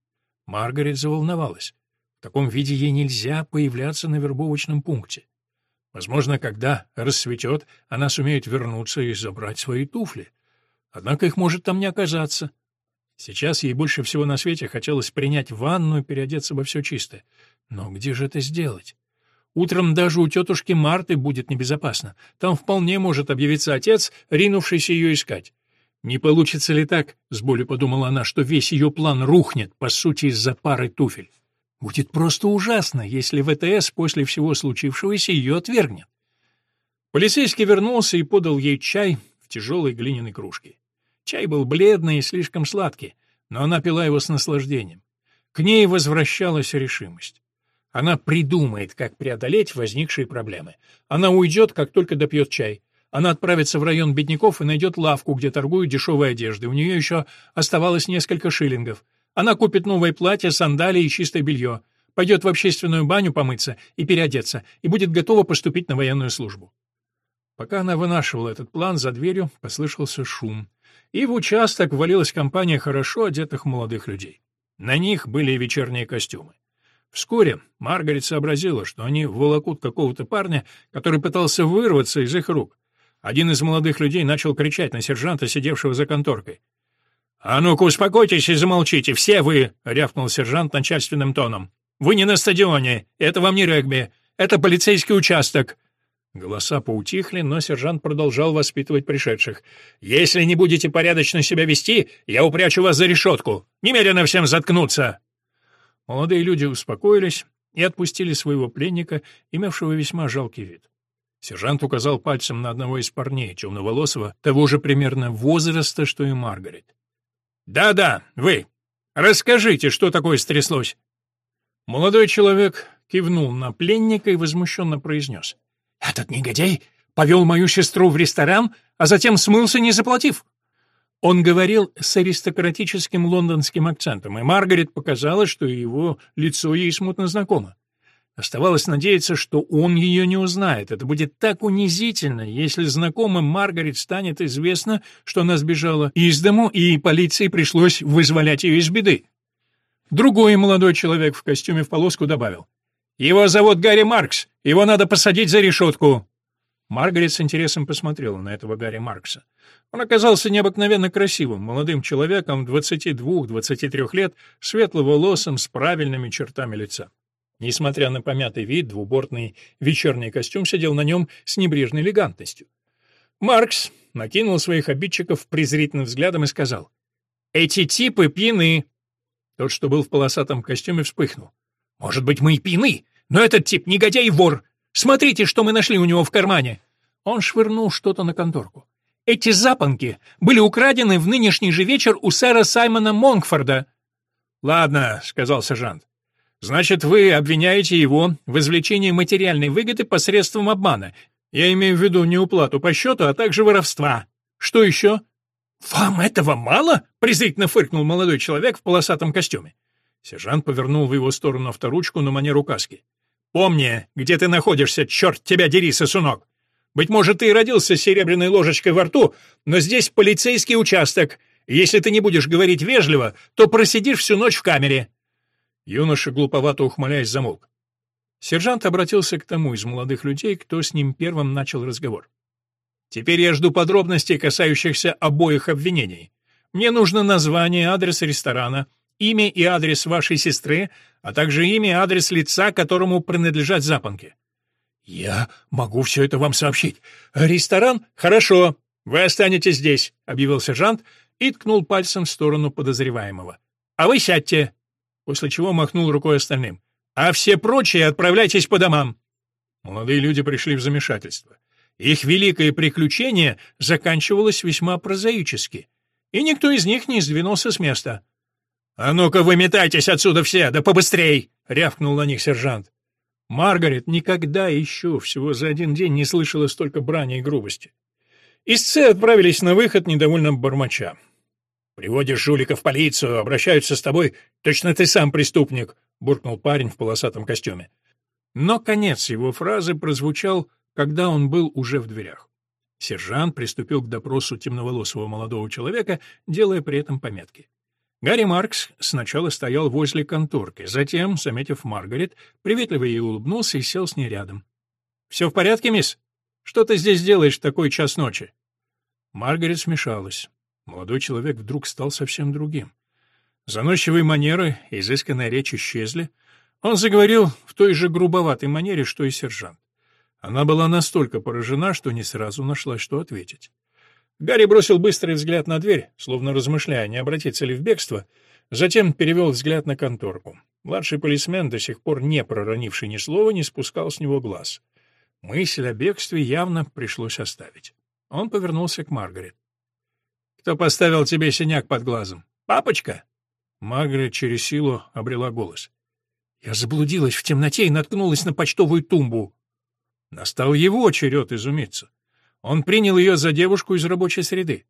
Маргарет заволновалась. В таком виде ей нельзя появляться на вербовочном пункте. Возможно, когда рассветет, она сумеет вернуться и забрать свои туфли. Однако их может там не оказаться. Сейчас ей больше всего на свете хотелось принять ванну и переодеться во все чистое. Но где же это сделать? Утром даже у тетушки Марты будет небезопасно. Там вполне может объявиться отец, ринувшийся ее искать. Не получится ли так, с болью подумала она, что весь ее план рухнет, по сути, из-за пары туфель? Будет просто ужасно, если ВТС после всего случившегося ее отвергнет. Полицейский вернулся и подал ей чай в тяжелой глиняной кружке. Чай был бледный и слишком сладкий, но она пила его с наслаждением. К ней возвращалась решимость. Она придумает, как преодолеть возникшие проблемы. Она уйдет, как только допьет чай. Она отправится в район бедняков и найдет лавку, где торгуют дешевой одеждой. У нее еще оставалось несколько шиллингов. Она купит новое платье, сандалии и чистое белье. Пойдет в общественную баню помыться и переодеться, и будет готова поступить на военную службу. Пока она вынашивала этот план, за дверью послышался шум и в участок ввалилась компания хорошо одетых молодых людей. На них были вечерние костюмы. Вскоре Маргарет сообразила, что они волокут какого-то парня, который пытался вырваться из их рук. Один из молодых людей начал кричать на сержанта, сидевшего за конторкой. «А ну-ка успокойтесь и замолчите, все вы!» — рявкнул сержант начальственным тоном. «Вы не на стадионе, это вам не регби, это полицейский участок. Голоса поутихли, но сержант продолжал воспитывать пришедших. «Если не будете порядочно себя вести, я упрячу вас за решетку! Немедленно всем заткнуться!» Молодые люди успокоились и отпустили своего пленника, имевшего весьма жалкий вид. Сержант указал пальцем на одного из парней, темноволосого, того же примерно возраста, что и Маргарет. «Да-да, вы! Расскажите, что такое стряслось!» Молодой человек кивнул на пленника и возмущенно произнес. Этот негодяй повел мою сестру в ресторан, а затем смылся, не заплатив. Он говорил с аристократическим лондонским акцентом, и Маргарет показалось, что его лицо ей смутно знакомо. Оставалось надеяться, что он ее не узнает. Это будет так унизительно, если знакомым Маргарет станет известно, что она сбежала из дому, и полиции пришлось вызволять ее из беды. Другой молодой человек в костюме в полоску добавил. «Его зовут Гарри Маркс. Его надо посадить за решетку». Маргарет с интересом посмотрела на этого Гарри Маркса. Он оказался необыкновенно красивым, молодым человеком 22-23 лет, светловолосым, с правильными чертами лица. Несмотря на помятый вид, двубортный вечерний костюм сидел на нем с небрежной элегантностью. Маркс накинул своих обидчиков презрительным взглядом и сказал, «Эти типы пьяны». Тот, что был в полосатом костюме, вспыхнул. «Может быть, мы и пьяны, но этот тип негодяй и вор. Смотрите, что мы нашли у него в кармане». Он швырнул что-то на конторку. «Эти запонки были украдены в нынешний же вечер у сэра Саймона Монкфорда». «Ладно», — сказал сержант. Значит, вы обвиняете его в извлечении материальной выгоды посредством обмана. Я имею в виду неуплату по счету, а также воровства. Что еще? Вам этого мало? презрительно фыркнул молодой человек в полосатом костюме. Сержант повернул в его сторону авторучку на манер указки. Помни, где ты находишься, черт тебя дери, сосунок. Быть может, ты и родился с серебряной ложечкой во рту, но здесь полицейский участок. Если ты не будешь говорить вежливо, то просидишь всю ночь в камере. Юноша, глуповато ухмыляясь, замолк. Сержант обратился к тому из молодых людей, кто с ним первым начал разговор. «Теперь я жду подробностей, касающихся обоих обвинений. Мне нужно название, адрес ресторана, имя и адрес вашей сестры, а также имя и адрес лица, которому принадлежат запонки». «Я могу все это вам сообщить. Ресторан? Хорошо. Вы останетесь здесь», — объявил сержант и ткнул пальцем в сторону подозреваемого. «А вы сядьте после чего махнул рукой остальным. «А все прочие отправляйтесь по домам!» Молодые люди пришли в замешательство. Их великое приключение заканчивалось весьма прозаически, и никто из них не сдвинулся с места. «А ну-ка выметайтесь отсюда все, да побыстрей!» — рявкнул на них сержант. Маргарет никогда еще, всего за один день, не слышала столько брани и грубости. Истцы отправились на выход, недовольно бормоча. Приводишь жулика в полицию, обращаются с тобой, точно ты сам преступник, буркнул парень в полосатом костюме. Но конец его фразы прозвучал, когда он был уже в дверях. Сержант приступил к допросу темноволосого молодого человека, делая при этом пометки. Гарри Маркс сначала стоял возле конторки, затем, заметив Маргарет, приветливо ей улыбнулся и сел с ней рядом. «Все в порядке, мисс? Что ты здесь делаешь в такой час ночи?» Маргарет смешалась. Молодой человек вдруг стал совсем другим. Заносчивые манеры, изысканная речь исчезли. Он заговорил в той же грубоватой манере, что и сержант. Она была настолько поражена, что не сразу нашла, что ответить. Гарри бросил быстрый взгляд на дверь, словно размышляя, не обратиться ли в бегство, затем перевел взгляд на конторку. Младший полисмен, до сих пор не проронивший ни слова, не спускал с него глаз. Мысль о бегстве явно пришлось оставить. Он повернулся к Маргарет. Кто поставил тебе синяк под глазом? Папочка? Маргарет через силу обрела голос. Я заблудилась в темноте и наткнулась на почтовую тумбу. Настал его черед изумиться. Он принял ее за девушку из рабочей среды.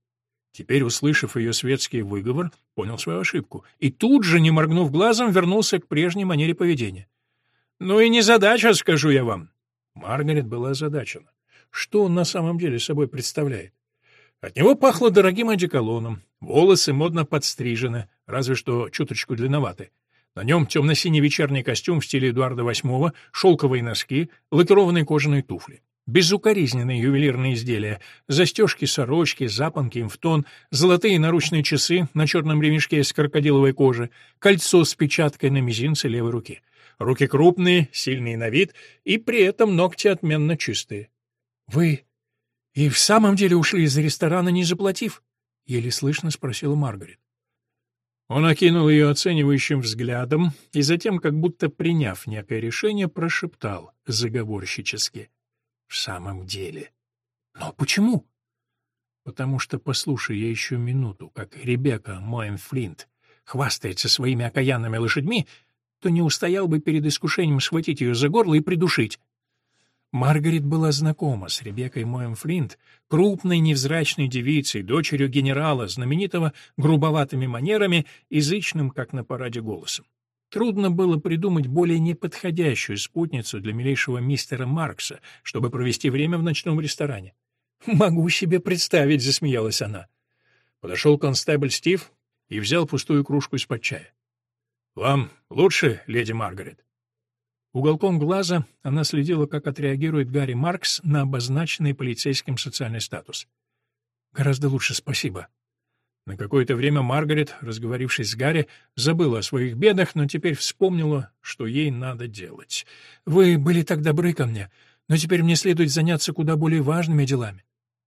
Теперь, услышав ее светский выговор, понял свою ошибку и тут же, не моргнув глазом, вернулся к прежней манере поведения. «Ну и не задача, скажу я вам». Маргарет была озадачена. Что он на самом деле собой представляет? От него пахло дорогим одеколоном, волосы модно подстрижены, разве что чуточку длинноваты. На нем темно-синий вечерний костюм в стиле Эдуарда VIII, шелковые носки, лакированные кожаные туфли. Безукоризненные ювелирные изделия, застежки, сорочки, запонки, имфтон, золотые наручные часы на черном ремешке из крокодиловой кожи, кольцо с печаткой на мизинце левой руки. Руки крупные, сильные на вид, и при этом ногти отменно чистые. — Вы «И в самом деле ушли из ресторана, не заплатив?» — еле слышно спросила Маргарет. Он окинул ее оценивающим взглядом и затем, как будто приняв некое решение, прошептал заговорщически. «В самом деле». «Но почему?» «Потому что, послушай я еще минуту, как Ребекка Моэм Флинт хвастается своими окаянными лошадьми, то не устоял бы перед искушением схватить ее за горло и придушить. Маргарет была знакома с Ребеккой Моем Флинт, крупной невзрачной девицей, дочерью генерала, знаменитого грубоватыми манерами, язычным, как на параде, голосом. Трудно было придумать более неподходящую спутницу для милейшего мистера Маркса, чтобы провести время в ночном ресторане. «Могу себе представить», — засмеялась она. Подошел констебль Стив и взял пустую кружку из-под чая. «Вам лучше, леди Маргарет?» Уголком глаза она следила, как отреагирует Гарри Маркс на обозначенный полицейским социальный статус. «Гораздо лучше, спасибо», на какое-то время Маргарет, разговорившись с Гарри, забыла о своих бедах, но теперь вспомнила, что ей надо делать. «Вы были так добры ко мне, но теперь мне следует заняться куда более важными делами».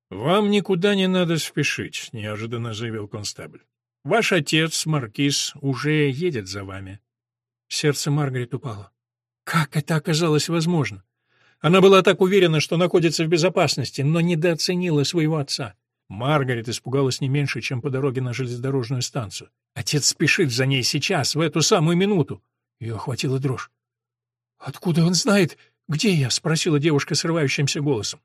«Вам никуда не надо спешить», — неожиданно заявил констебль. «Ваш отец, Маркиз, уже едет за вами». Сердце Маргарет упало. Как это оказалось возможно? Она была так уверена, что находится в безопасности, но недооценила своего отца. Маргарет испугалась не меньше, чем по дороге на железнодорожную станцию. Отец спешит за ней сейчас, в эту самую минуту. Ее охватила дрожь. «Откуда он знает, где я?» — спросила девушка срывающимся голосом.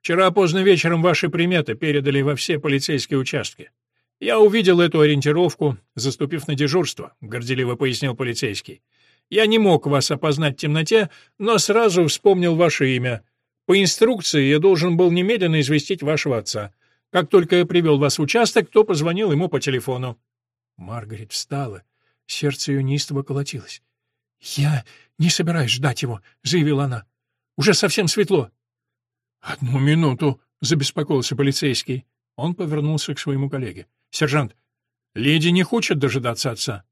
«Вчера поздно вечером ваши приметы передали во все полицейские участки. Я увидел эту ориентировку, заступив на дежурство», — горделиво пояснил полицейский. «Я не мог вас опознать в темноте, но сразу вспомнил ваше имя. По инструкции я должен был немедленно известить вашего отца. Как только я привел вас в участок, то позвонил ему по телефону». Маргарет встала. Сердце ее неистово колотилось. «Я не собираюсь ждать его», — заявила она. «Уже совсем светло». «Одну минуту», — забеспокоился полицейский. Он повернулся к своему коллеге. «Сержант, леди не хочет дожидаться отца».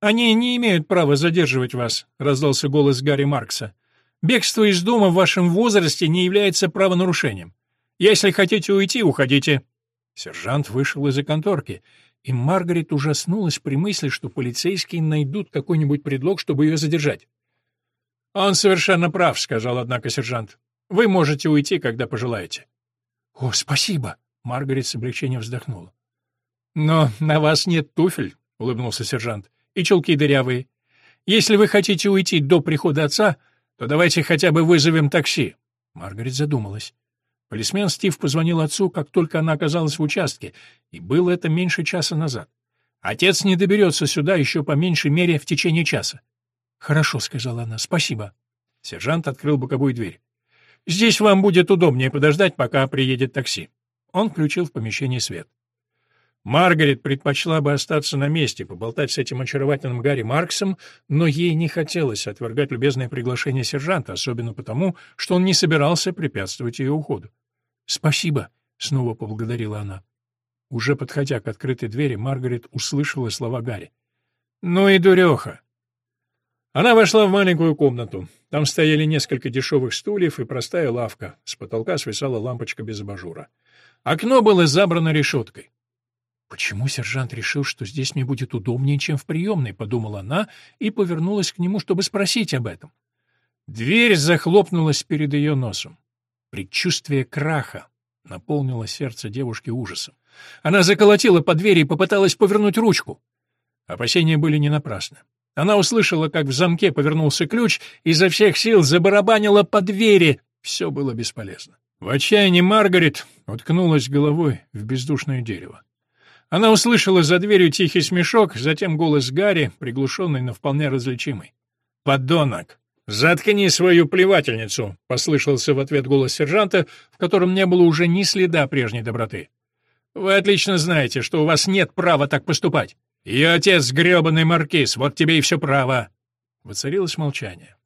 «Они не имеют права задерживать вас», — раздался голос Гарри Маркса. «Бегство из дома в вашем возрасте не является правонарушением. Если хотите уйти, уходите». Сержант вышел из-за конторки, и Маргарет ужаснулась при мысли, что полицейские найдут какой-нибудь предлог, чтобы ее задержать. «Он совершенно прав», — сказал, однако, сержант. «Вы можете уйти, когда пожелаете». «О, спасибо!» — Маргарет с облегчением вздохнула. «Но на вас нет туфель», — улыбнулся сержант, — «и чулки дырявые. Если вы хотите уйти до прихода отца, то давайте хотя бы вызовем такси». Маргарет задумалась. Полисмен Стив позвонил отцу, как только она оказалась в участке, и было это меньше часа назад. Отец не доберется сюда еще по меньшей мере в течение часа. «Хорошо», — сказала она, — «спасибо». Сержант открыл боковую дверь. «Здесь вам будет удобнее подождать, пока приедет такси». Он включил в помещение свет. Маргарет предпочла бы остаться на месте, поболтать с этим очаровательным Гарри Марксом, но ей не хотелось отвергать любезное приглашение сержанта, особенно потому, что он не собирался препятствовать ее уходу. «Спасибо», — снова поблагодарила она. Уже подходя к открытой двери, Маргарет услышала слова Гарри. «Ну и дуреха!» Она вошла в маленькую комнату. Там стояли несколько дешевых стульев и простая лавка. С потолка свисала лампочка без абажура. Окно было забрано решеткой. «Почему сержант решил, что здесь мне будет удобнее, чем в приемной?» — подумала она и повернулась к нему, чтобы спросить об этом. Дверь захлопнулась перед ее носом. Предчувствие краха наполнило сердце девушки ужасом. Она заколотила по двери и попыталась повернуть ручку. Опасения были не напрасны. Она услышала, как в замке повернулся ключ, и изо всех сил забарабанила по двери. Все было бесполезно. В отчаянии Маргарет уткнулась головой в бездушное дерево. Она услышала за дверью тихий смешок, затем голос Гарри, приглушенный, но вполне различимый. «Подонок! «Заткни свою плевательницу!» — послышался в ответ голос сержанта, в котором не было уже ни следа прежней доброты. «Вы отлично знаете, что у вас нет права так поступать. Ее отец — гребаный маркиз, вот тебе и все право!» Воцарилось молчание.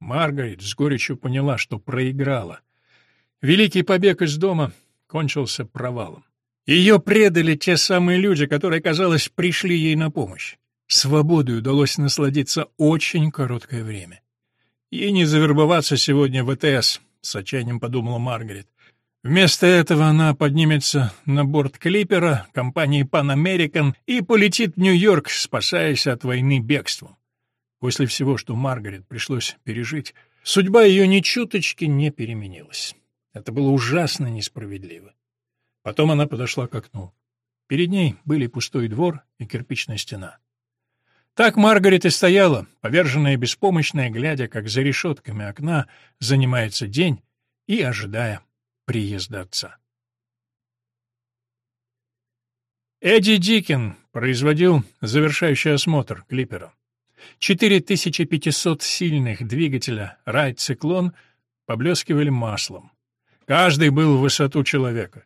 Маргарет с горечью поняла, что проиграла. Великий побег из дома кончился провалом. Ее предали те самые люди, которые, казалось, пришли ей на помощь. Свободой удалось насладиться очень короткое время. Ей не завербоваться сегодня в ЭТС, с отчаянием подумала Маргарет. Вместо этого она поднимется на борт клипера компании Pan American и полетит в Нью-Йорк, спасаясь от войны бегством. После всего, что Маргарет пришлось пережить, судьба ее ни чуточки не переменилась. Это было ужасно несправедливо. Потом она подошла к окну. Перед ней были пустой двор и кирпичная стена. Так Маргарет и стояла, поверженная и беспомощная, глядя, как за решетками окна занимается день и ожидая приезда отца. Эдди Дикин производил завершающий осмотр клипера. 4500 сильных двигателя «Райт-циклон» поблескивали маслом. Каждый был в высоту человека.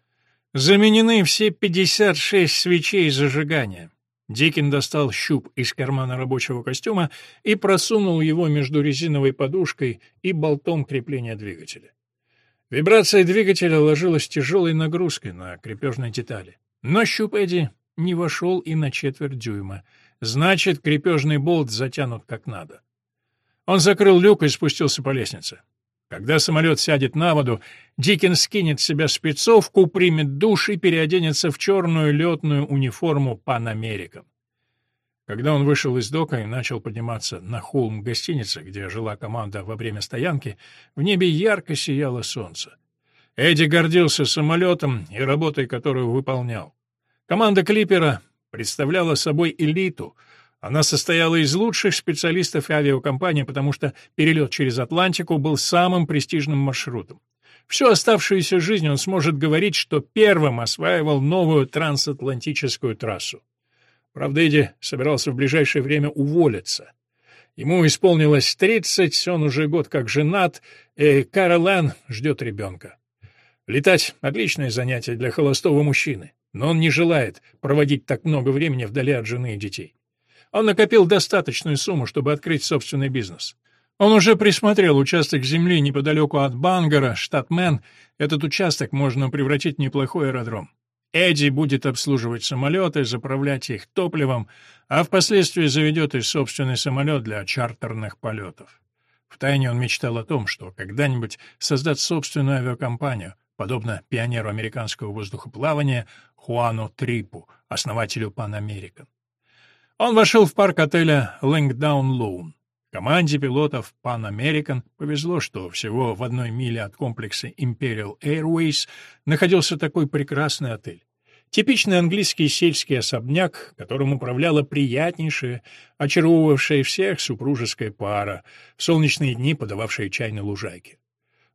Заменены все 56 свечей зажигания. Дикин достал щуп из кармана рабочего костюма и просунул его между резиновой подушкой и болтом крепления двигателя. Вибрация двигателя ложилась тяжелой нагрузкой на крепежные детали. Но щуп Эдди не вошел и на четверть дюйма. Значит, крепежный болт затянут как надо. Он закрыл люк и спустился по лестнице. Когда самолет сядет на воду, Дикин скинет с себя спецовку, примет душ и переоденется в черную летную униформу Пан Американ. Когда он вышел из дока и начал подниматься на холм гостиницы, где жила команда во время стоянки, в небе ярко сияло солнце. Эдди гордился самолетом и работой, которую выполнял. Команда «Клипера» представляла собой элиту. Она состояла из лучших специалистов авиакомпании, потому что перелет через Атлантику был самым престижным маршрутом. Всю оставшуюся жизнь он сможет говорить, что первым осваивал новую трансатлантическую трассу. Правда, Эдди собирался в ближайшее время уволиться. Ему исполнилось тридцать, он уже год как женат, и Каролен ждет ребенка. Летать — отличное занятие для холостого мужчины, но он не желает проводить так много времени вдали от жены и детей. Он накопил достаточную сумму, чтобы открыть собственный бизнес. Он уже присмотрел участок земли неподалеку от Бангара, штат Мэн. Этот участок можно превратить в неплохой аэродром. Эдди будет обслуживать самолеты, заправлять их топливом, а впоследствии заведет и собственный самолет для чартерных полетов. Втайне он мечтал о том, что когда-нибудь создать собственную авиакомпанию, подобно пионеру американского воздухоплавания Хуану Трипу, основателю Pan American. Он вошел в парк отеля Лэнгдаун Лоун. Команде пилотов Pan American повезло, что всего в одной миле от комплекса Imperial Airways находился такой прекрасный отель. Типичный английский сельский особняк, которым управляла приятнейшая, очаровывавшая всех супружеская пара, в солнечные дни подававшая чай на лужайке.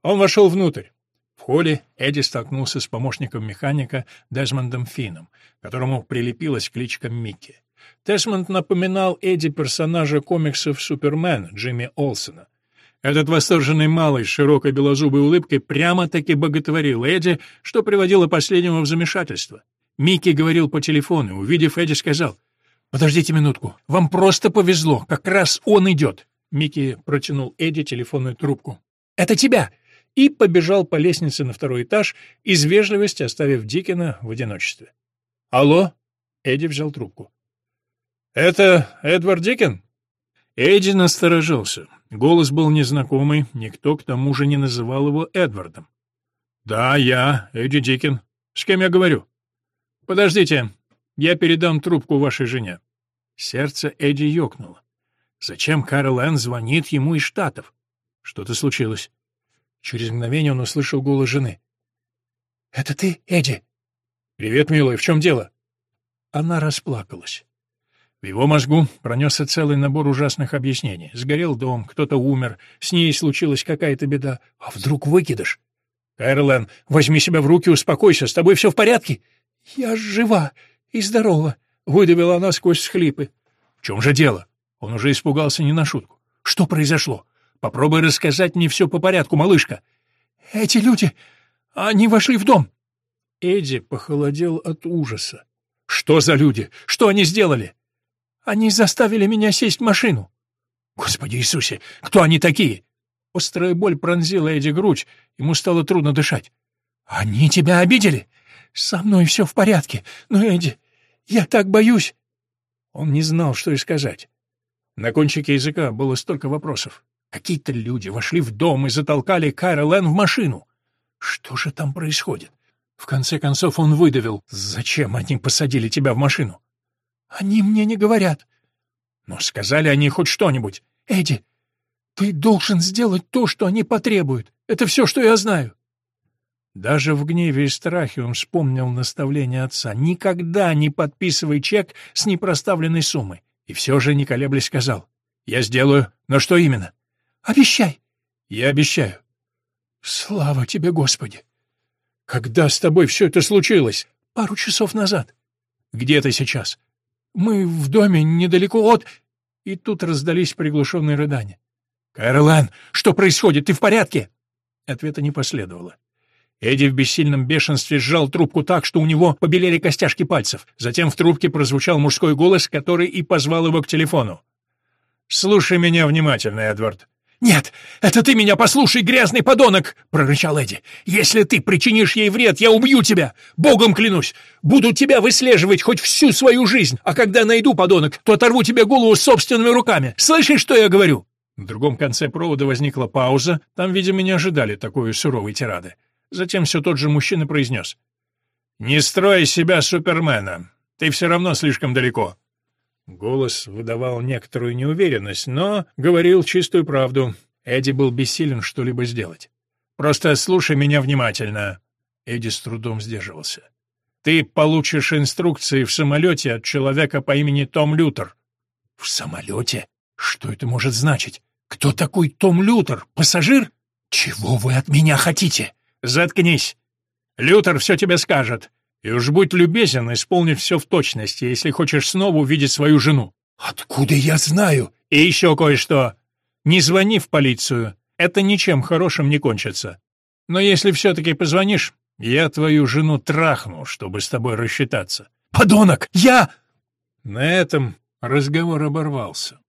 Он вошел внутрь. В холле Эдди столкнулся с помощником механика Дезмондом Финном, которому прилепилась кличка Микки. Тесмонд напоминал Эдди персонажа комиксов «Супермен» Джимми Олсона. Этот восторженный малый с широкой белозубой улыбкой прямо-таки боготворил Эдди, что приводило последнего в замешательство. Микки говорил по телефону, увидев Эдди, сказал, «Подождите минутку, вам просто повезло, как раз он идет». Микки протянул Эдди телефонную трубку. «Это тебя!» и побежал по лестнице на второй этаж, из вежливости оставив Дикина в одиночестве. «Алло?» — Эдди взял трубку. «Это Эдвард Дикин?» Эдди насторожился. Голос был незнакомый, никто к тому же не называл его Эдвардом. «Да, я, Эдди Дикин. С кем я говорю?» «Подождите, я передам трубку вашей жене». Сердце Эдди ёкнуло. Зачем Карл Энн звонит ему из Штатов? Что-то случилось. Через мгновение он услышал голос жены. «Это ты, Эдди?» «Привет, милый, в чем дело?» Она расплакалась. В его мозгу пронесся целый набор ужасных объяснений. Сгорел дом, кто-то умер, с ней случилась какая-то беда. А вдруг выкидыш? Кайрлен, возьми себя в руки, успокойся, с тобой все в порядке? Я жива и здорова, выдавила она сквозь схлипы. В чем же дело? Он уже испугался не на шутку. Что произошло? Попробуй рассказать мне все по порядку, малышка. Эти люди, они вошли в дом. Эдди похолодел от ужаса. Что за люди? Что они сделали? Они заставили меня сесть в машину. Господи Иисусе, кто они такие? Острая боль пронзила Эдди грудь, ему стало трудно дышать. Они тебя обидели? Со мной все в порядке, но, Эдди, я так боюсь. Он не знал, что и сказать. На кончике языка было столько вопросов. Какие-то люди вошли в дом и затолкали Кайра Лен в машину. Что же там происходит? В конце концов он выдавил. «Зачем они посадили тебя в машину?» Они мне не говорят. Но сказали они хоть что-нибудь. Эдди, ты должен сделать то, что они потребуют. Это все, что я знаю. Даже в гневе и страхе он вспомнил наставление отца. Никогда не подписывай чек с непроставленной суммой. И все же, не колеблясь, сказал. Я сделаю. Но что именно? Обещай. Я обещаю. Слава тебе, Господи! Когда с тобой все это случилось? Пару часов назад. Где ты сейчас? Мы в доме недалеко от... И тут раздались приглушенные рыдания. «Кэролайн, что происходит? Ты в порядке?» Ответа не последовало. Эдди в бессильном бешенстве сжал трубку так, что у него побелели костяшки пальцев. Затем в трубке прозвучал мужской голос, который и позвал его к телефону. «Слушай меня внимательно, Эдвард. «Нет, это ты меня послушай, грязный подонок!» — прорычал Эдди. «Если ты причинишь ей вред, я убью тебя! Богом клянусь! Буду тебя выслеживать хоть всю свою жизнь, а когда найду, подонок, то оторву тебе голову собственными руками! Слышишь, что я говорю?» В другом конце провода возникла пауза, там, видимо, не ожидали такой суровой тирады. Затем все тот же мужчина произнес. «Не строй себя супермена, ты все равно слишком далеко. Голос выдавал некоторую неуверенность, но говорил чистую правду. Эдди был бессилен что-либо сделать. «Просто слушай меня внимательно». Эдди с трудом сдерживался. «Ты получишь инструкции в самолете от человека по имени Том Лютер». «В самолете? Что это может значить? Кто такой Том Лютер? Пассажир? Чего вы от меня хотите?» «Заткнись. Лютер все тебе скажет. И уж будь любезен исполнить все в точности, если хочешь снова увидеть свою жену. Откуда я знаю? И еще кое-что. Не звони в полицию. Это ничем хорошим не кончится. Но если все-таки позвонишь, я твою жену трахну, чтобы с тобой рассчитаться. Подонок! Я... На этом разговор оборвался.